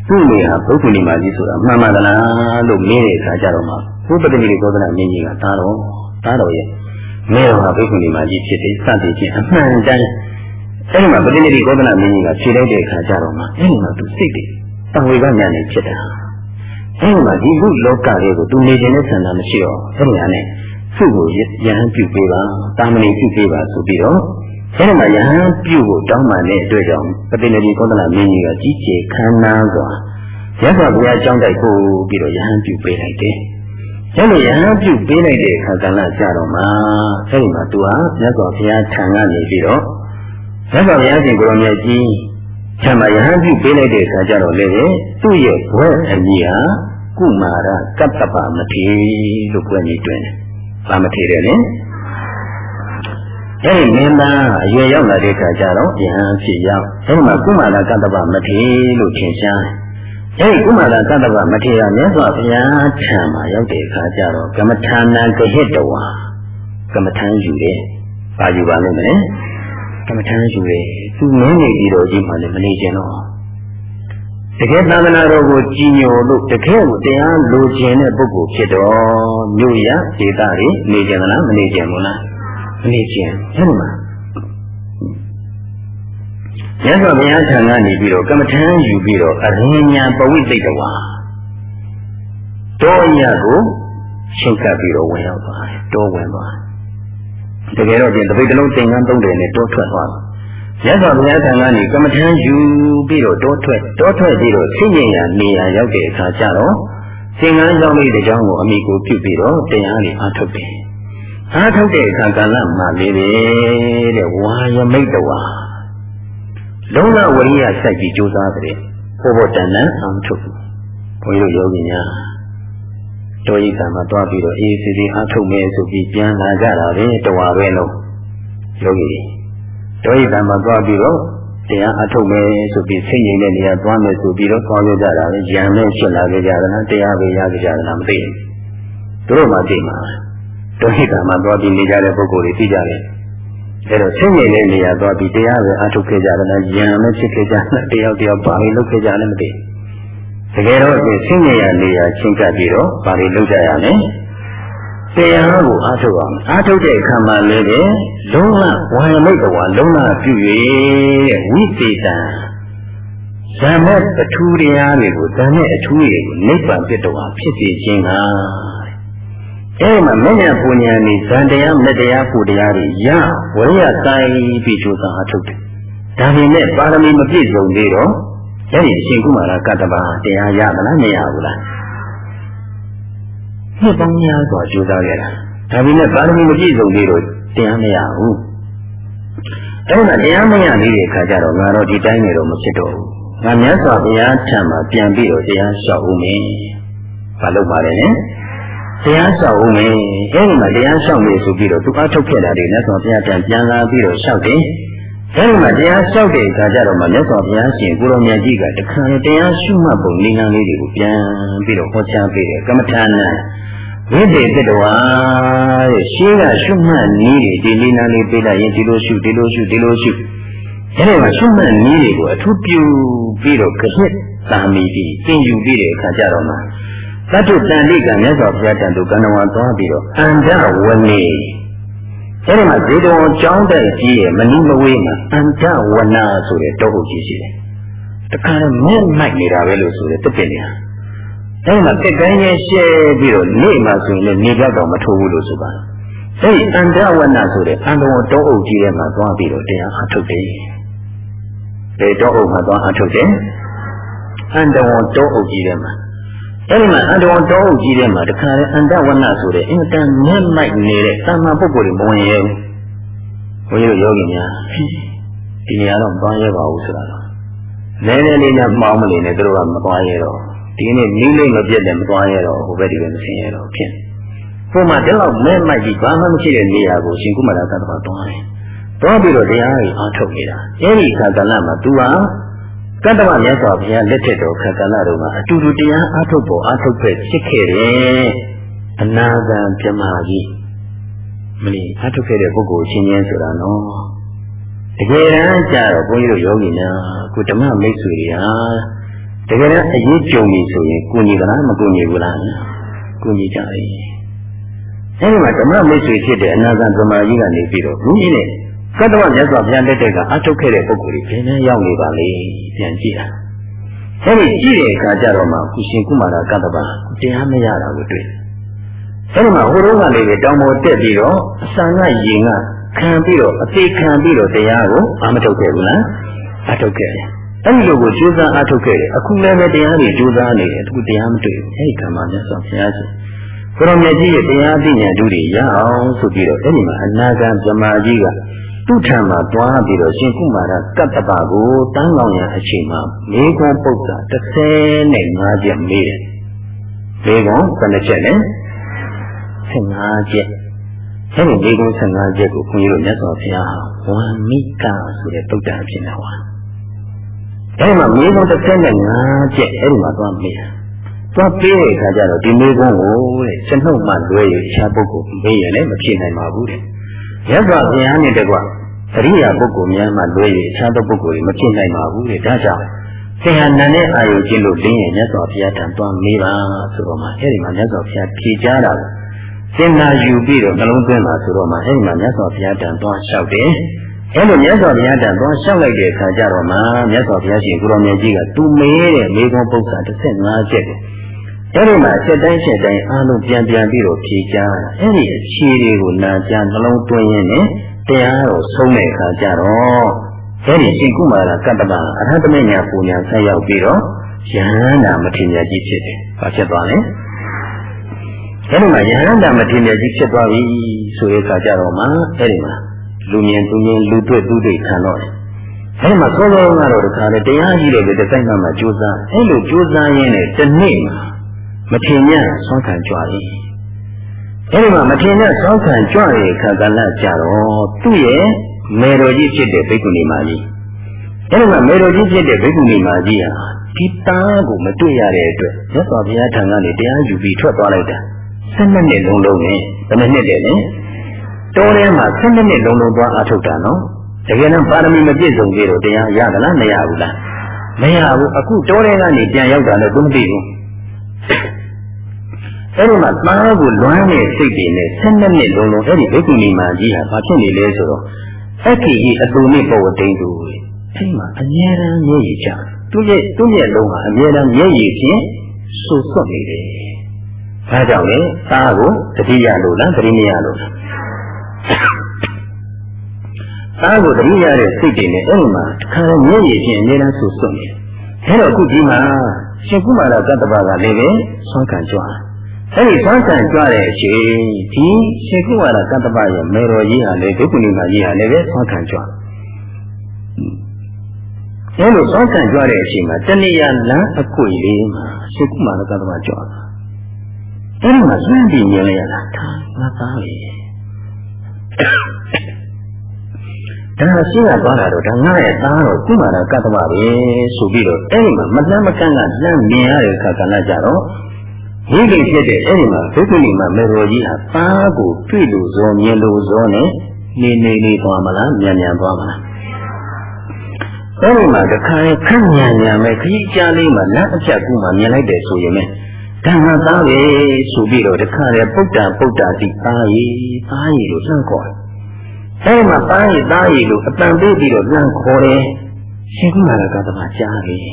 သူ့နေဟာဘုက္ခုလိမာကြီးဆိုတာမှန်မှန်လားလို့မေးတဲ့အခါကျတော့မှဘုပတ္တနေဒီကောသလမင်းကြီးကတားတော့တားတော့ရဲ့မင်းတော်ဟာဘုက္ခုလိမာကြီးဖြစ်တဲ့စသည်ချင်းအမှန်တမ်းအဲ့ဒီမှာပတ္တနေဒီကောသလမင်းကြီးကဖြေလိုက်တဲ့အခါကျတော့မှအဲ့ဒီမှာသူစိတ်တွေတံဝေကညာနေဖြစ်တာအဲ့ဒီမှာဒီခုလောကလေးကိုသူနေခြင်းနဲ့ဆန္ဒမရှိတော့အဲ့ဒီဟာနဲ့သူ့ကိုယဟန်ပြုပေးပါတာမဏိပြုပေးပါဆိုပြီးတော့ အဲ့ဒီမှာယဟန်ပြုဖို့တောင်းပန်တဲ့အတွက်ကြောင့်ပတိနေဒီကောသလမင်းကြီးကကြီးကျယ်ခမ်းနားစွာရသော်ဘုရားကြောင်းတိုက်ပို့ပြီးတော့ယဟန်ပြုပေးလိုက်တယ်။အဲ့လိုယဟန်ပြုပေးလိုက်တဲ့အခါကလည်းကြတော့မှအဲ့ဒီမှာသူဟာရသော်ဘုရားထံကနေပြီးတော့ရသော်ဘုရားရှင်ကိုရောမြတ်ကြီးဆံမယဟန်ပြုပေးလိုက်တဲ့အခါကျတော့လေသူ့ရဲ့ဘွဲအမည်ဟာကုမာရကတ္တပမထေလို့ပြောနေတွင်တယ်။ဘာမထေတယ်လဲ။ အဲဒီမင်းသားအရွယ်ရောက်လာတဲ့အခါကျတော့ယဟန်ဖြစ်ရောက်အဲဒီမှာကုမာရကတ္တပမထေလို့ထင်ရှားတယ်။အဲဒီကုမာရကတ္တပမထေကမြတ်စွာဘုရားထံမှာရောက်တဲ့အခါကျတော့ကမ္မထာနာကဟိတဝါကမ္မထမ်းယူတယ်။ပါယူပါလိမ့်မယ်။ကမ္မထမ်းယူတယ်။သူမင်းနေပြီးတော့ဒီမှာလည်းမနေကြတော့တကယ်သာသနာတော်ကိုကြည်ညိုလို့တကယ်ကိုတရားလိုချင်တဲ့ပုဂ္ဂိုလ်ဖြစ်တော့မြို့ရဒေသတွေနေကြမလားမနေကြဘူးလား မနေကြဘူးမှာရသော်ဘုရားထံကနေပြီးတော့ကမ္မထမ်းယူပြီးတော့အရင်းညာပဝိသိတဝါတောရကိုရှင်းကပ်ပြီးတော့ဝင်ရောက်သွားတယ်တောဝင်သွားတကယ်တော့ပြင်တပိတ်တလုံးသင်္ကန်းသုံးတယ်နဲ့တောထွက်သွားတယ်ရသော်ဘုရားထံကနေကမ္မထမ်းယူပြီးတော့တောထွက်တောထွက်ပြီးတော့သိဉ္ဇဉ်ရာနေရာရောက်တဲ့အခါကျတော့သင်္ကန်းကြောင့်လေးတစ်ကြောင်းကိုအမိကိုပြုပြီးတော့တရားလေးအားထုတ်တယ် အားထုတ်တဲ့အခါကာလမှာလေးတဲ့ဝါယမိတ်တဝါလုံးဝဝရိယစိုက်ပြီးကြိုးစားတဲ့ဘောဘောတန်တန်အောင်ထုတ်ဘုန်းကြီးတို့ယောဂီများတော်ဤကံမှာတွားပြီးတော့အေးစီစီအားထုတ်မယ်ဆိုပြီးပြန်လာကြတာပဲတဝါပဲလုံးယောဂီတော်ဤကံမှာတွားပြီးတော့တရားအထုတ်မယ်ဆိုပြီးစိတ်ငြိမ်တဲ့နေရာသွားမယ်ဆိုပြီးတော့သွားကြကြတာလေဉာဏ်နဲ့ရှင်းလာကြကြတာလားတရားပဲရကြကြတာလားမသိဘူးသူတို့မှသိမှာ တော်ဟိကမှာသွားပြီးနေကြတဲ့ပုဂ္ဂိုလ်တွေသိကြတယ်အဲတော့စိတ်ငြိမ်တဲ့နေရာသွားပြီးတရားပဲအထုတ်ခဲ့ကြတာလားဉာဏ်နဲ့ဖြစ်ခဲ့ကြတာတယောက်တယောက်ပါလို့လုပ်ခဲ့ကြတယ်မသိဘူးတကယ်တော့ဒီစိတ်ငြိမ်ရနေရာချင်းကပ်ပြီးတော့ပါလို့လုပ်ကြရမယ်တရားကိုအားထုတ်အောင်အားထုတ်တဲ့အခါမှာလည်းပဲလုံးဝဝါယမိတ်ဘဝလုံးဝပြု၍ဝိသေတံဇာမေပထူတရားတွေကိုဇာနဲ့အထူးတွေကိုနိဗ္ဗာန်ပြတော်ဖြစ်စေခြင်းဟာ အဲဒီမှာမညာပူညာနေဇန်တရားမတရားပူတရားတွေရဝရိယဆိုင်ပြီးကြိုးစားအားထုတ်တယ်။ဒါပေမဲ့ပါရမီမပြည့်စုံသေးတော့အဲဒီအရှင်ကုမာရကတ္တပါတရားရမလားမရဘူးလား။နှစ်ပေါင်းများစွာကြိုးစားခဲ့တာ။ဒါပေမဲ့ပါရမီမပြည့်စုံသေးတော့တရားမရဘူး။အဲဒီမှာတရားမရသေးတဲ့အခါကျတော့ငါတော့ဒီတိုင်းနေတော့မဖြစ်တော့ဘူး။ငါမြတ်စွာဘုရားထံမှာပြန်ပြီးတော့တရားလျှောက်ဦးမယ်။ဘာလို့ပါလဲလဲ။ တရားလျှောက်ဦးမယ်။အဲဒီမှာတရားလျှောက်မယ်ဆိုပြီးတော့သူအထုတ်ခဲ့တာတွေလက်ဆောင်ဘုရားပြန်ပြန်လာပြီးတော့လျှောက်တယ်။အဲဒီမှာတရားလျှောက်တဲ့အခါကျတော့မှမြတ်စွာဘုရားရှင်ကိုရောမြတ်ကြီးကတခါတရားရှုမှတ်ပုံနည်းလမ်းလေးတွေကိုပြန်ပြီးတော့ဟောကြားပေးတယ်ကမ္မထာနာဝိသေတ္တဝါတဲ့ရှင်းကရှုမှတ်နည်းတွေဒီလိနာလေးပြလိုက်ရင်ဒီလိုရှုဒီလိုရှုဒီလိုရှုအဲဒီမှာရှုမှတ်နည်းတွေကိုအထူးပြုပြီးတော့ခရစ်သာမီပြီးသင်ယူပြီးတဲ့အခါကျတော့မှ သတ္တုတန်တိကမြတ်စွာဘုရားတန်တုကန္နဝါသွားပြီးတော့အန္တဝနေအဲဒီမှာဇေတဝန်ကျောင်းတက်ကြီးရဲ့မနိမဝေးမှာအန္တဝနာဆိုတဲ့တောဟုတ်ကြီးရှိတယ်တခါတော့မဲ့မိုက်နေတာပဲလို့ဆိုတယ်တစ်ပင်နေတာအဲဒီမှာတက်ကိုင်းရဲ့ရှဲပြီးတော့နေမှာဆိုရင်လည်းနေကြတော့မထိုးဘူးလို့ဆိုပါအဲဒီအန္တဝနာဆိုတဲ့အန္တဝတောဟုတ်ကြီးထဲမှာသွားပြီးတော့တရားအထုတ်တယ်ဒီတောဟုတ်မှာသွားအထုတ်တယ်အန္တဝတောဟုတ်ကြီးထဲမှာ အဲဒီမှာအန္တဝတောဟုတ်ကြီးထဲမှာတခါလေအန္တဝနာဆိုတဲ့အင်တန်မဲ့မိုက်နေတဲ့သာမန်ပုဂ္ဂိုလ်တွေမဝင်ရဲဘူးဘုန်းကြီးတို့ယောဂီများဒီနေရာတော့မသွားရဲပါဘူးဆိုတာတော့နည်းနည်းလေးနဲ့မှောင်းမနေနဲ့သူတို့ကမသွားရဲတော့ဒီနေ့နီးလေးမပြတ်တယ်မသွားရဲတော့ဟိုဘက်ဒီဘက်မဆင်းရဲတော့ဖြစ်ဟိုမှာဒီလောက်မဲမိုက်ပြီးဘာမှမရှိတဲ့နေရာကိုရှင်ကုမရသတ္တဝါသွားတယ်သွားပြီးတော့တရားကြီးအားထုတ်နေတာအဲဒီခါကလမှာ तू ဟာ ကတ္တမမြတ်စွာဘုရားလက်ထက်တော်ခက္ကလတော်မှာအတူတူတရားအားထုတ်ဖို့အားထုတ်ဖက်ဖြစ်ခဲ့တယ်အနာဂံပြမကြီးမလီအားထုတ်ခဲ့တဲ့ပုဂ္ဂိုလ်ချင်းချင်းဆိုတာနော်တကယ်တမ်းကျတော့ဘုန်းကြီးတို့ယောဂီများခုဓမ္မမိတ်ဆွေတွေဟာတကယ်တမ်းအရေးကြုံပြီဆိုရင်ကိုညီကလားမကိုညီဘူးလားကိုညီကြတယ်အဲဒီမှာဓမ္မမိတ်ဆွေဖြစ်တဲ့အနာဂံပြမကြီးကနေပြီးတော့ဘုန်းကြီးနဲ့ ကတ္တဝမြတ်စွာဘုရားလက်ထက်ကအထုတ်ခဲ့တဲ့ပုဂ္ဂိုလ်တွေဘယ်နဲ့ရောက်နေပါလဲပြန်ကြည့်တာအဲဒီကြည့်တဲ့အခါကျတော့မှကုရှင်ကုမာရကတ္တဗတရားမရတာကိုတွေ့အဲဒီမှာဟိုတုန်းကလေးတောင်ပေါ်တက်ပြီးတော့အစံကရင်ကခံပြီးတော့အသေးခံပြီးတော့တရားကိုအာမထုတ်ခဲ့ဘူးလားအထုတ်ခဲ့တယ်အဲဒီလိုကိုကြိုးစားအထုတ်ခဲ့တယ်အခုလည်းပဲတရားတွေကြိုးစားနေတယ်အခုတရားမတွေ့ဘူးအဲဒီကံမှာမြတ်စွာဘုရားရှင်ဘုရားမြတ်ကြီးရဲ့တရားသိဉာဏ်တို့တွေရအောင်ဆိုပြီးတော့အဲဒီမှာအနာဂံဗြဟ္မာကြီးက သူ့ထံမှာသွားပြီးတော့ရှင်ကုမာရကတ္တပကိုတန်းကောင်းရအချိန်မှာမေခွန်ပုဒ်တာ35ချက်မေးတယ်။မေခွန်ဘယ်နှချက်လဲ15ချက်။အဲဒီမေခွန်15ချက်ကိုခွန်ကြီးတို့မြတ်စွာဘုရားဝါမိကဆိုတဲ့တုတ်တာဖြစ်နေပါ။အဲဒီမှာမေခွန်35ချက်အဲဒီမှာသွားမေးတာ။သွားပေးတဲ့အခါကျတော့ဒီမေခွန်ကိုတဲ့ကျွန်ုပ်မှလွဲရအခြားပုဂ္ဂိုလ်မေးရင်လည်းမဖြစ်နိုင်ပါဘူးတဲ့။ ရသော်ဘုရားနဲ့တကွအရိယာပုဂ္ဂိုလ်များမှလွဲ၍အခြားသောပုဂ္ဂိုလ်တွေမဖြစ်နိုင်ပါဘူးတဲ့ဒါကြောင့်သင်ဟာနာနဲ့အာယုကျင့်လို့လင်းရင်မြတ်စွာဘုရားတန်သွားမေးပါဆိုတော့မှအဲ့ဒီမှာမြတ်စွာဘုရားဖြေကြားတာသင်နာယူပြီးတော့နှလုံးသွင်းပါဆိုတော့မှအဲ့ဒီမှာမြတ်စွာဘုရားတန်သွားလျှောက်တယ်အဲ့လိုမြတ်စွာဘုရားတန်သွားလျှောက်လိုက်တဲ့အခါကျတော့မှမြတ်စွာဘုရားရှင်ကိုရောင်မြတ်ကြီးကသူမေးတဲ့မေခွန်းပု္ပ္ပာ15ချက်ကို အဲ့ဒီမှာချက်တိုင်းချက်တိုင်းအားလုံးပြန်ပြန်ပြီးတော့ဖြေကြအဲ့ဒီအခြေတွေကိုနာကြားနှလုံးသွင်းရင်းနဲ့တရားတော်ဆုံးတဲ့အခါကျတော့အဲ့ဒီရှင်ကုမာရကတ္တပအရဟတမေညာပူညာဆက်ရောက်ပြီးတော့ယဟန္တာမထေရကြီးဖြစ်တယ်။ဘာဖြစ်သွားလဲ။အဲ့ဒီမှာယဟန္တာမထေရကြီးဖြစ်သွားပြီဆိုတဲ့အခါကျတော့မှအဲ့ဒီမှာလူမြင်သူမြင်လူတွေ့သူတွေ့ခံတော့တယ်။အဲ့ဒီမှာသောသောကတော့တခါလေတရားကြီးတဲ့ဒီတိုင်းမှာကြိုးစားအဲ့လိုကြိုးစားရင်းနဲ့တနေ့မှာ မထင်မြတ်ဆွမ်းခံကြွပြီအဲဒီမှာမထင်တဲ့ဆွမ်းခံကြွရဲ့ခါကလကြတော့သူ့ရဲ့မေတော်ကြီးဖြစ်တဲ့ဘိက္ခုနီမကြီးအဲဒီမှာမေတော်ကြီးဖြစ်တဲ့ဘိက္ခုနီမကြီးဟာဒီသားကိုမတွေ့ရတဲ့အတွက်မြတ်စွာဘုရားထံကနေတရားယူပြီးထွက်သွားလိုက်တာ၁၂နှစ်လုံးလုံးနဲ့ဘယ်နှစ်နှစ်လဲတောထဲမှာ၁၂နှစ်လုံးလုံးသွားအထုတ်တာနော်တကယ်တော့ပါရမီမပြည့်စုံသေးတော့တရားရသလားမရဘူးလားမရဘူးအခုတောထဲကနေပြန်ရောက်တာလည်းသူမသိဘူး အဲ့ဒီမှာသားကိုလွမ်းတဲ့စိတ်တွေနဲ့၁၂နှစ်လုံးလုံးအဲ့ဒီဘိက္ခုနီမကြီးဟာဘာဖြစ်နေလဲဆိုတော့အခိဤအတူနဲ့ပေါ်တိန်သူအဲ့ဒီမှာအမြဲတမ်းမျက်ရည်ကျသူ့ရဲ့သူ့ရဲ့လုံးဟာအမြဲတမ်းမျက်ရည်ဖြင့်ဆူဆွတ်နေတယ်။ဒါကြောင့်လေသားကိုတတိယလို့လားတတိမယလို့လားသားကိုတတိယတဲ့စိတ်တွေနဲ့အဲ့ဒီမှာခါမျက်ရည်ဖြင့်အမြဲတမ်းဆူဆွတ်နေတယ်။အဲ့တော့အခုဒီမှာ ရှင်ကုမာရကတ္တပကလည်းပဲဆွမ်းခံကြွားအဲ့ဒီဆွမ်းခံကြွတဲ့အချိန်ဒီရှင်ကုမာရကတ္တပရဲ့မေတော်ကြီးဟာလေဒုက္ခဏီမကြီးဟာလည်းပဲဆွမ်းခံကြွားအဲလိုဆွမ်းခံကြွတဲ့အချိန်မှာတဏှာလမ်းအကွေလေးမှာရှင်ကုမာရကတ္တပကြွားတာအဲ့ဒီမှာစွန့်ပြီးမြင်လိုက်ရတာဒါငါသားလေ ဒါရှင်းရသွားတာတော့ဒါငါရဲ့သားတော့ကုမာရကတ္တမပဲဆိုပြီးတော့အဲ့ဒီမှာမတမ်းမကန့်ကလမ်းမြင်ရတဲ့အခါကလည်းကြတော့မိခင်ဖြစ်တဲ့အဲ့ဒီမှာဘုက္ခုနီမှာမေတော်ကြီးဟာသားကိုတွေ့လို့ဇောမြင်လို့ဇောနဲ့နေနေနေသွားမလားမြန်မြန်သွားမလားအဲ့ဒီမှာတခါရင်ခန့်ညာညာမဲ့ခကြီးကြားလေးမှာလက်အဖြတ်ကူမှမြင်လိုက်တယ်ဆိုရင်မဲ့ဓမ္မသားပဲဆိုပြီးတော့တခါလေပုဒ္ဒပုဒ္ဒတိသားရီသားရီလို့လှမ်းခေါ်တယ် အဲ့ဒီမှာသားရီသားရီလို့အတန်ပေးပြီးတော့လှမ်းခေါ်တယ်ရှင်ကုမာရကတမကြားတယ်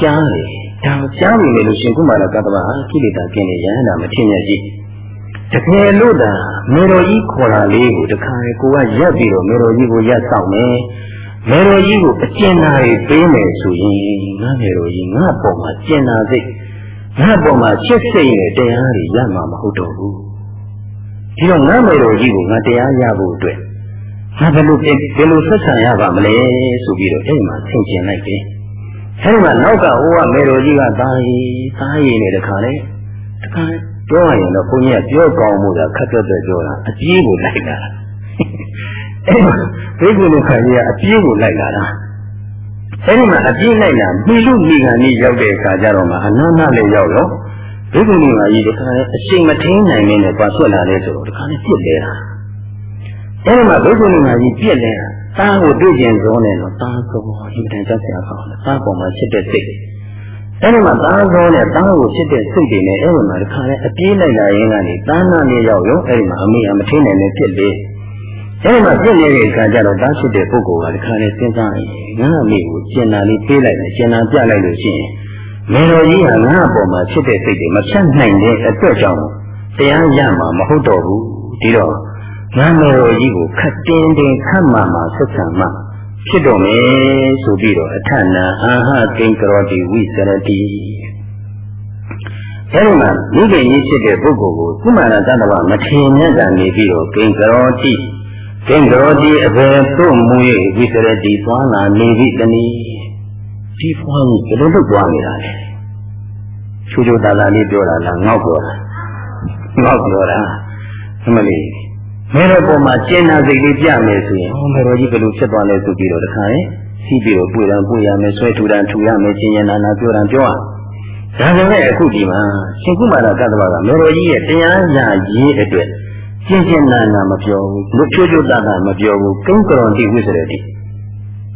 ကြားတယ်ဒါကြားပြီလေလို့ရှင်ကုမာရကတ္တဗဟာကိလေသာကင်းနေရဟန္တာမထင်ရရှိတကယ်လို့သာမေတော်ကြီးခေါ်လာလေးကိုတခါလေကိုကရက်ပြီးတော့မေတော်ကြီးကိုရက်ဆောင်မယ်မေတော်ကြီးကိုအကျဉ်းနာရီပေးမယ်ဆိုရင်ငါမေတော်ကြီးငါပေါ်မှာကျဉ်းနာစိတ်ငါပေါ်မှာချစ်စိတ်နဲ့တရားတွေရမှာမဟုတ်တော့ဘူး ဒီတော့ငါမေတော်ကြီးကိုငါတရားရဖို့အတွက်ငါဘယ်လိုဘယ်လိုဆက်ဆံရပါမလဲဆိုပြီးတော့အဲ့မှာသင်ကျင်လိုက်တယ်အဲဒီမှာနောက်ကဟိုကမေတော်ကြီးကသားရီသားရီနဲ့တခါလေတခါပြောရရင်တော့ဘုန်းကြီးကပြောကောင်းမှုကခက်ခက်တဲ့ပြောတာအကြီးကိုလိုက်လာတာအဲဒီဘိက္ခုနီခါကြီးကအကြီးကိုလိုက်လာတာအဲဒီမှာအကြီးလိုက်လာမိလူမိခံကြီးရောက်တဲ့အခါကျတော့မှအနန္တလည်းရောက်တော့ ဘိက္ခုနီမကြီးတခါလေအချိန်မထင်းနိုင်နေနဲ့ပါဆွတ်လာလဲဆိုတော့တခါလေပြစ်လဲတာအဲဒီမှာဘိက္ခုနီမကြီးပြစ်လဲတာသားကိုတွေ့ကျင်ဆုံးတယ်တော့သားကောအင်တန်ကြောက်စရာကောင်းတယ်သားပေါ်မှာဖြစ်တဲ့စိတ်အဲဒီမှာသားကောနဲ့သားကိုဖြစ်တဲ့စိတ်တွေနဲ့အဲဒီမှာဒီခါလဲအပြေးလိုက်လာရင်းကနေသားနာလေးရောက်ရောအဲဒီမှာအမေအမထင်းနိုင်နေဖြစ်လေအဲဒီမှာပြည့်နေတဲ့အခါကျတော့သားဖြစ်တဲ့ပုဂ္ဂိုလ်ကဒီခါလဲစဉ်းစားရင်ငါအမေကိုကျင်နာလေးပေးလိုက်တယ်ကျင်နာပြလိုက်လို့ရှိရင် မေတော်ကြီးကငါအပေါ်မှာဖြစ်တဲ့စိတ်တွေမဖြတ်နိုင်တဲ့အတွက်ကြောင့်တရားရမှာမဟုတ်တော့ဘူးဒီတော့နာမည်တော်ကြီးကိုခတ်တင်းတင်းခတ်မှမှဆက်ဆံမှဖြစ်တော့မယ်ဆိုပြီးတော့အထနာအာဟကိင်္ကရောတိဝိစရတိအဲဒီမှာမိခင်ကြီးဖြစ်တဲ့ပုဂ္ဂိုလ်ကိုကုမာရတတ္တဝမထေမြတ်ကနေပြီးတော့ကိင်္ကရောတိကိင်္ကရောတိအဘယ်သို့မူ၍ဝိစရတိသွားလာနေပြီတနည်း ဒီဖွားကြီးဘယ်လိုလုပ်သွားနေတာလဲချူချူတာတာလေးပြောတာလားငေါ့ပြောတာငေါ့ပြောတာအမလေးမဲတော်ပေါ်မှာကျင်းနာစိတ်လေးပြမယ်ဆိုရင်ဟောမဲတော်ကြီးဘယ်လိုဖြစ်သွားလဲဆိုပြီးတော့တခါရင်စီးပြီးတော့ပွေတံပွေရမယ်ဆွဲထူတံထူရမယ်ကျင်ရနာနာပြောတံပြောရဒါပေမဲ့အခုဒီမှာရှင်ကုမာရကတ္တဝကမဲတော်ကြီးရဲ့တရားရာရေးအတွက်ကျင်ကျင်နာနာမပြောဘူးလူဖြိုးဖြိုးတာတာမပြောဘူးကိန်းကရွန်တိဝိစရတိ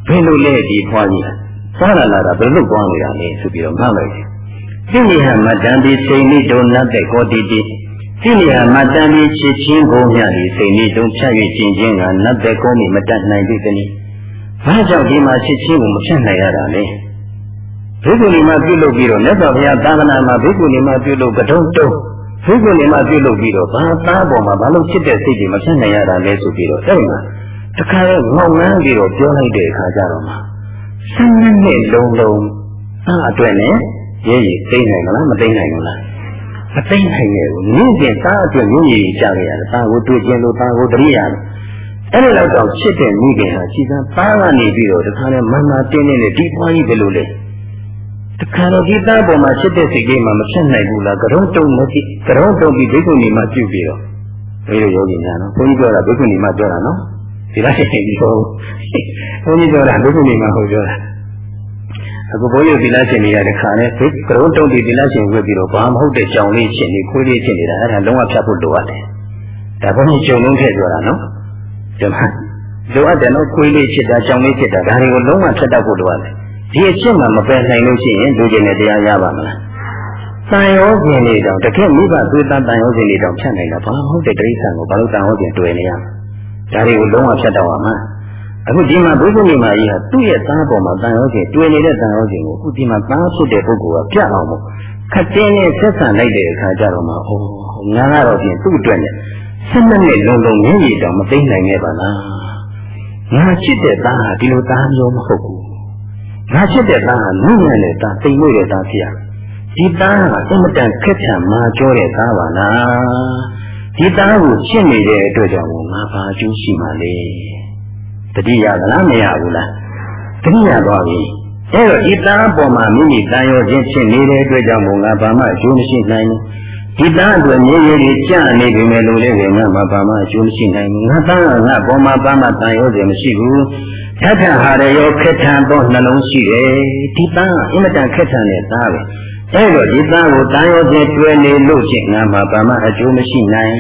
ဘယ်လိုလဲဒီဖွားကြီး သွားလာလာတာဘယ်လိုသွားနေတာလဲဆိုပြီးတော့မှတ်လိုက်တယ်သိဉ္ဟမတံဒီစိန်နိဒုနတ်တဲ့ကောတိတိဒီနေရာမှာတန်ပြီးချစ်ချင်းကိုမြတ်ဒီစိတ်လေးတုံးဖြတ်၍ခြင်းချင်းကနတ်တဲ့ကောင်းမမတတ်နိုင်သေးသည်။ဘာကြောင့်ဒီမှာချစ်ချင်းကိုမဖြတ်နိုင်ရတာလဲ။ဘိက္ခုနီမှာပြုလုပ်ပြီးတော့မြတ်စွာဘုရားသာသနာမှာဘိက္ခုနီမှာပြုလုပ်ကတုံးတုံးဘိက္ခုနီမှာပြုလုပ်ပြီးတော့ဘာသားပေါ်မှာဘာလို့ချစ်တဲ့စိတ်တွေမဖြတ်နိုင်ရတာလဲဆိုပြီးတော့အဲ့မှာတခါတော့ငေါငန်းပြီးတော့ပြောလိုက်တဲ့အခါကျတော့မှ ဆန်းနဲ့လုံးလုံးအားအတွက်နဲ့ရေးရည်သိနိုင်မလားမသိနိုင်ဘူးလားမသိနိုင်ခဲ့ဘူးမြင့်ကျင်သားအတွက်မြင့်ရည်ကြခဲ့ရတယ်သားကိုတွေ့ကျင်လို့သားကိုတရိယာအဲ့ဒီလောက်တော့ချစ်တဲ့မိခင်ဟာခြေစမ်းသားကနေပြီးတော့တခါနဲ့မမတင်းနေတဲ့ဒီပွားကြီးဘယ်လိုလဲတခါတော့ဒီသားပေါ်မှာချစ်တဲ့စိတ်လေးမှမဖြစ်နိုင်ဘူးလားကရုံးတုံမကြည့်ကရုံးတုံပြီးဘိက္ခုနီမှပြုပြီးတော့ဘယ်လိုယောဂီများနော်ဘုန်းကြီးပြောတာဘိက္ခုနီမှပြောတာနော် ဒီလားရှိပြီဟုတ်ဘုန်းကြီးပြောတာဘိက္ခုနီမှဟုတ်ပြောတာအခုဘုန်းကြီးသီလရှင်တွေကတခါနဲ့ဘိကရုံးတုံးတီသီလရှင်ဝတ်ပြီးတော့ဘာမဟုတ်တဲ့ကြောင်လေးရှင်နေခွေးလေးရှင်နေတာအဲ့ဒါလုံးဝဖြတ်ဖို့လိုအပ်တယ်။ဒါဘုန်းကြီးကြုံလုံးထည့်ပြောတာနော်။ဒီမှာလိုအပ်တယ်နော်ခွေးလေးဖြစ်တာကြောင်လေးဖြစ်တာဒါတွေကိုလုံးဝဖြတ်တတ်ဖို့လိုအပ်တယ်။ဒီအချက်မှမပယ်နိုင်လို့ရှိရင်လူကျင်တဲ့တရားရပါမလား။တန်ရောခြင်းတွေတောင်တကယ်မိဘသွေးသားတန်ရောခြင်းတွေတောင်ဖြတ်နိုင်တာဘာမဟုတ်တဲ့တိရစ္ဆာန်ကိုဘာလို့တန်ရောခြင်းတွေ့နေရ။ ဒါတွေကိုလုံးဝဖြတ်တော့မှာ။အခုဒီမှာဘုရားမြတ်မာကြီးဟာသူ့ရဲ့သားပေါ်မှာတန်ရောခြင်းတွေ့နေတဲ့တန်ရောခြင်းကိုအခုဒီမှာသားဖြစ်တဲ့ပုဂ္ဂိုလ်ကပြအောင်မို့ခက်တင်းနဲ့ဆက်ဆံလိုက်တဲ့အခါကျတော့မှအိုးငါကတော့ပြင်သူ့အတွက်နဲ့ဆက်မနဲ့လုံးလုံးငင်းရီတောင်မသိနိုင်ခဲ့ပါလားငါချစ်တဲ့သားဟာဒီလိုသားမျိုးမဟုတ်ဘူးငါချစ်တဲ့သားဟာနုညံ့တဲ့သားတိမ်မွေ့တဲ့သားဖြစ်ရဒီသားကအင်မတန်ခက်ချံမာကြောတဲ့သားပါလား ဒီသားကိုချစ်နေတဲ့အတွက်ကြောင့်ငါဘာအကျိုးရှိမှလဲတတိယကလားမရဘူးလားတတိယသွားပြီအဲ့တော့ဒီသားအပေါ်မှာမိမိတန်ရောခြင်းဖြစ်နေတဲ့အတွက်ကြောင့်မို့ငါဘာမှအကျိုးမရှိနိုင်ဘူးဒီသားအတွက်မြေရည်ကြီးကြနေပြီမဲ့လို့လေငါမှဘာမှအကျိုးမရှိနိုင်ဘူးငါသားကငါပေါ်မှာဘာမှတန်ရောခြင်းမရှိဘူးထထဟာရယောခက်ထန်သောနှလုံးရှိတယ်ဒီသားကအင်မတန်ခက်ထန်တဲ့သားပဲ အဲ့တော့ဒီသားကိုတန်ရောဖြင့်တွဲနေလို့ချင်းငါမှာဘာမှအကျိုးမရှိနိုင်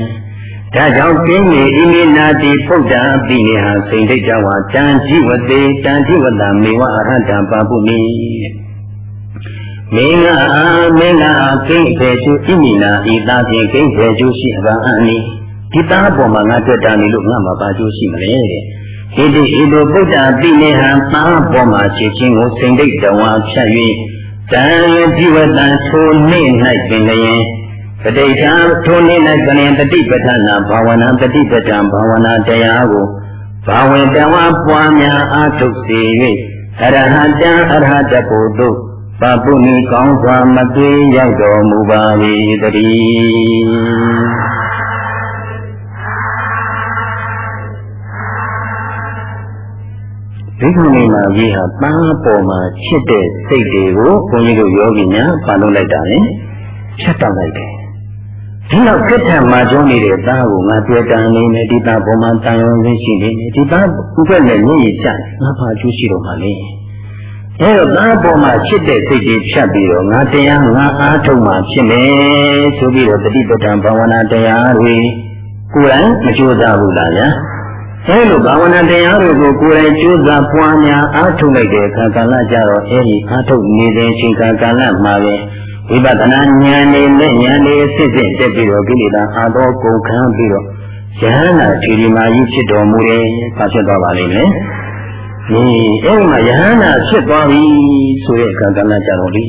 ဒါကြောင့်ပြင်းနေဣမိနာတိဖုဒ္ဓပိနေဟာစိန်ဒိဋ္ဌဝါတန်ជីဝတေတန်ជីဝတမေဝအရဟတံပါပုမိမင်းကမင်းကကိဉ္စေကျူဣမိနာဤသားဖြင့်ကိဉ္စေကျူရှိအဘာအနိဒီသားပေါ်မှာငါတွေ့တာနေလို့ငါမှာဘာကျိုးရှိမလဲတဲ့ဣတိဣတုဗုဒ္ဓပိနေဟံသားပေါ်မှာခြေချင်းကိုစိန်ဒိဋ္ဌဝါဖြတ်၍ တန်ជីဝတံထိုနေ့၌ပင်လျင်ပဋိဌာထိုနေ့၌ပင်တတိပဋ္ဌာနာဘာဝနာတတိပဋ္ဌာန်ဘာဝနာတရားကိုဘာဝင်တဝပွားများအားထုတ်စေ၍အရဟတံအရဟတပုတုပပုနိကောင်းစွာမသွေရောက်တော်မူပါ၏တည်း ဒိဋ္ဌိနေမှာကြီးဟာပန်းပေါ်မှာချစ်တဲ့စိတ်တွေကိုဘုန်းကြီးတို့ယောဂီများပန်လို့လိုက်တာလေဖြတ်တောက်လိုက်တယ်ဒီတော့ကိဋ္ဌမှာကျုံးနေတဲ့သားကိုငါတွေ့တန်နေတယ်ဒီသားပေါ်မှာတန်ရုံလေးရှိနေတယ်ဒီသားဥပ္ပနဲ့မျက်ရည်ကျငါဘာကျိုးရှိတော့မှလဲအဲတော့သားပေါ်မှာချစ်တဲ့စိတ်တွေဖြတ်ပြီးတော့ငါတရားငါအားထုတ်မှဖြစ်မယ်ဆိုပြီးတော့တတိပဋ္ဌာန်ဘာဝနာတရားတွေကိုယ်တိုင်မကြိုးစားဘူးလားဗျာ အဲလိုဘာဝနာတရားတွေကိုကိုယ်တိုင်ကြိုးစားပွားများအားထုတ်လိုက်တဲ့အခါကာလကြတော့အဲဒီအားထုတ်နေတဲ့အချိန်ကာကာလမှာပဲဝိပဿနာဉာဏ်နဲ့ဉာဏ်နဲ့စစ်စစ်တက်ပြီးတော့ကိလေသာအာသောကုန်ခံပြီးတော့ယဟနာခြေဒီမာကြီးဖြစ်တော်မူတယ်။ဘာဖြစ်သွားပါလိမ့်မယ်။ဒီအဲဒီမှာယဟနာဖြစ်သွားပြီဆိုတဲ့အခါကာလကြတော့ဒီ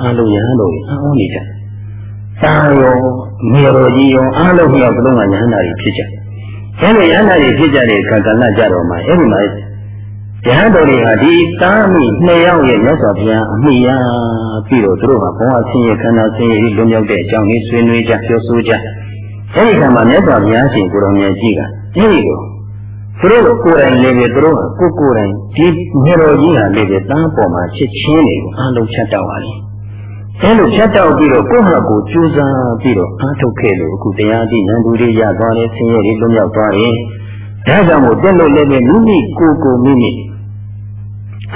အားလုံးယဟန်တို့အောင်းနေကြ။သာရောမေရောကြီးရောအားလုံးမြောက်ဘလုံးကယဟနာတွေဖြစ်ကြ။ အဲဒီရဟန္တာတွေဖြစ်ကြတဲ့ခါကလကြတော့မှအဲဒီမှာယဟန်တော်တွေဟာဒီတားမိနှစ်ယောက်ရဲ့မြတ်စွာဘုရားအမိရပြီးတော့သူတို့ဟာဘဝဆင်းရဲခန္ဓာဆင်းရဲလွန်မြောက်တဲ့အကြောင်းလေးဆွေးနွေးကြပြောဆိုကြအဲဒီကမှာမြတ်စွာဘုရားရှင်ကိုရောင်မြတ်ကြီးကအဲဒီကိုသူတို့ကိုယ်တိုင်လည်းပဲသူတို့ကကိုယ်ကိုယ်တိုင်ဒီမြေတော်ကြီးဟာလည်းပဲတားပေါ်မှာချစ်ချင်းတွေကိုအလုံးချက်တော့ပါလိမ့် အဲလိုဖြတ်တောက်ပြီးတော့ကိုယ့်ဟာကိုယ်ကြိုးစားပြီးတော့အားထုတ်ခဲ့လို့အခုတရားသိဉာဏ်သူတွေရသွားတယ်ဆင်းရဲတွေလွတ်မြောက်သွားတယ်ဒါကြောင့်မို့တက်လို့လည်းပဲမိမိကိုယ်ကိုမိမိ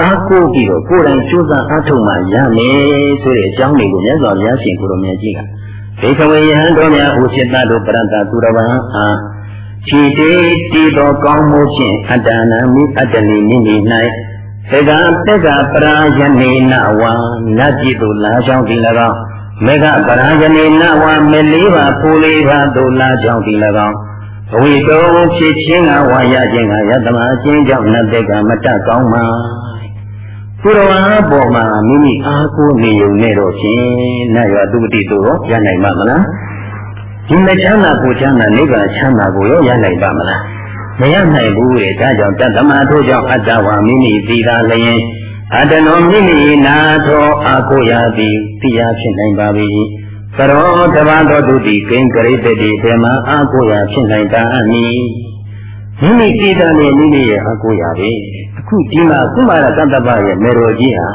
အားကိုးပြီးတော့ကိုယ်တိုင်ကြိုးစားအားထုတ်မှရမယ်ဆိုတဲ့အကြောင်းတွေကိုမြတ်စွာဘုရားရှင်ကိုယ်တော်မြတ်ကြီးကဒေခဝေယဟန်တော်များဥစ္စတတို့ပရတ္တသူတော်ဘာအားခြေတေတည်သောကောင်းမှုဖြင့်အတ္တနာမိအတ္တလိနိမိ၌ သကတက္ကပရာယနေနဝါနတ်ပြည်သို့လာကြောင်းဒီ၎င်းမေဃပရာယနေနဝါမေလေးပါပူလေးပါသို့လာကြောင်းဒီ၎င်းအဝိတုံဖြစ်ခြင်းကဝါရခြင်းကယတမအချင်းကြောင့်နတ်တက္ကမတတ်ကောင်းမှာသူတော်ဘာပေါ်မှာမိမိအားကိုးနေုံနဲ့တော့ဖြင့်နတ်ရသူပတိတို့ရနိုင်မှာမလားဒီမချမ်းသာကိုချမ်းသာနိဗ္ဗာန်ချမ်းသာကိုရောရနိုင်ပါမလား မရနိုင်ဘူးလေဒါကြောင့်တသမထို့ကြောင့်အတ္တဝါမိမိသိတာလျင်အတ္တနောမိမိနာသောအာကိုရသည်တရားဖြစ်နိုင်ပါ၏သရောတဘာသောသူသည်ကိင်္ဂရိတတိဘေမအာကိုရဖြစ်နိုင်တာအမည်မိမိသိတာနဲ့မိမိရဲ့အာကိုရပဲအခုဒီမှာကုမာရတတ္တပရဲ့မေရောကြီးဟာ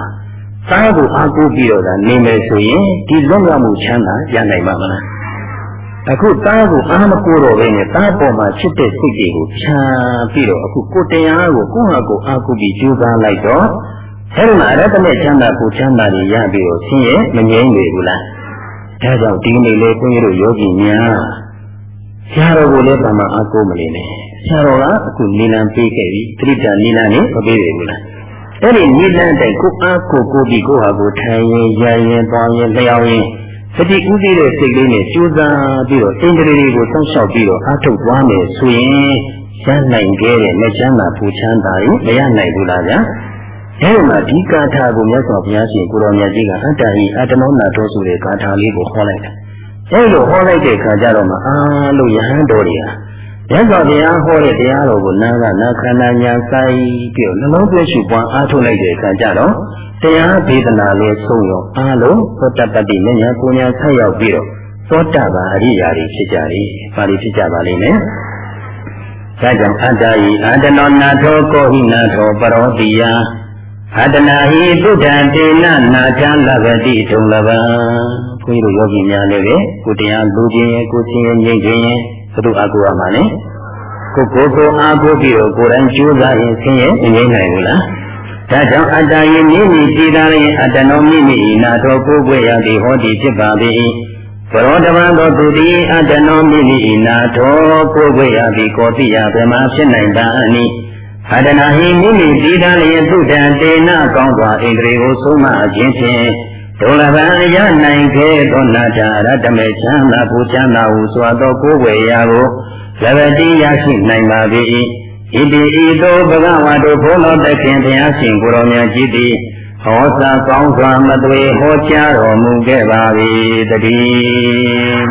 သားကိုအာကိုပြီးတော့နေမယ်ဆိုရင်ဒီလွတ်မြောက်မှုချမ်းသာရနိုင်ပါမလား အခုသားကိုအားမကိုတော့ဘဲနဲ့သားပေါ်မှာချစ်တဲ့စိတ်တွေကိုဖြာပြီးတော့အခုကိုတရားကိုကိုယ့်ဟာကိုယ်အားကိုပြီးကြိုးစားလိုက်တော့အဲဒီမှာရတ္တနဲ့ချမ်းသာကိုချမ်းသာတွေရပြီးတော့ဆင်းရဲမငြိမ်းနေဘူးလားဒါကြောင့်ဒီနေ့လေဘုန်းကြီးတို့ယောဂီများဆရာတော်ကိုလည်းတမန်အားကိုးမနေနဲ့ဆရာတော်ကအခုနိလန်ပေးခဲ့ပြီတိတ္တနိလန်နဲ့မပေးပြီဘူးလားအဲ့ဒီနိလန်တိုင်ကိုအားကိုကိုပြီးကိုဟာကိုထိုင်ရင်ရရင်သွားရင်လျှောက်ရင် တတိဥသိတဲ့စိတ်လေးနဲ့ကြိုးစားပြီးတော့အင်္ဂလိတွေကိုစောင့်ရှောက်ပြီးတော့အားထုတ်သွားမယ်ဆိုရင်ရနိုင်ခဲ့တဲ့မချမ်းသာပူချမ်းသာရင်မရနိုင်ဘူးလားဗျာအဲဒီမှာဒီကာထာကိုမြတ်စွာဘုရားရှင်ကိုရောင်မြတ်ကြီးကအတ္တဟိအတ္တနောနာတောဆိုတဲ့ကာထာလေးကိုဟောလိုက်တယ်အဲလိုဟောလိုက်တဲ့အခါကျတော့မှအားလို့ယဟန်တော်တွေဟာမြတ်စွာဘုရားဟောတဲ့တရားတော်ကိုနာကနာခန္ဓာညာဆိုင်ပြီးတော့နှလုံးသွင်းရှုပွားအားထုတ်လိုက်တဲ့အခါကျတော့ တရားဒေသနာလေးဆုံးရောအားလုံးသောတပတ္တိဉာဏ်ပူညာဆက်ရောက်ပြီးတော့သောတပန်အရိယာတွေဖြစ်ကြ၏။ပါဠိဖြစ်ကြပါလိမ့်မယ်။ဒါကြောင့်အတ္တဤအတ္တနောနာထောကိုဟိနာထောပရောတိယအတ္တနာဟိသုဒ္ဓံတေနနာချံလဘတိထုံလဘံဘုန်းကြီးတို့ယောဂီများလည်းပဲကိုတရားလူခြင်းရဲ့ကိုချင်းရဲ့ငြိမ့်ခြင်းရဲ့ဘုသူအကူရမှာလေကိုကိုကိုအားကိုပြီးတော့ကိုယ်တိုင်ကြိုးစားရင်ဆင်းရဲငြိမ့်နိုင်ဘူးလား ဒါကြောင့်အတ္တယိမိမိတည်တာရင်အတ္တနောမိမိနာထောကိုယ်ွယ်ရသည်ဟောသည်ဖြစ်ပါ၏ဘရောတပံသောသူသည်အတ္တနောမိမိနာထောကိုယ်ွယ်ရသည်ကိုတိယဗမဖြစ်နိုင်ပါအနိအတ္တနာဟိမိမိတည်တာလျင်သူတံတေနကောင်းစွာဣန္ဒြေကိုဆုံးမခြင်းဖြင့်ဒုလဘံရနိုင်ခဲ့သောနာတရတမေချမ်းသာပူချမ်းသာဟုစွာသောကိုယ်ွယ်ရာကိုလဘတိရရှိနိုင်ပါ၏ ဣတိဤသို့ဘဂဝါတို့ဘုန်းတော်တခင်ဘုရားရှင်ကိုရောမြတ်ကြီးသည်ဟောစာကောင်းစွာမသွေဟောကြားတော်မူခဲ့ပါ၏တည်း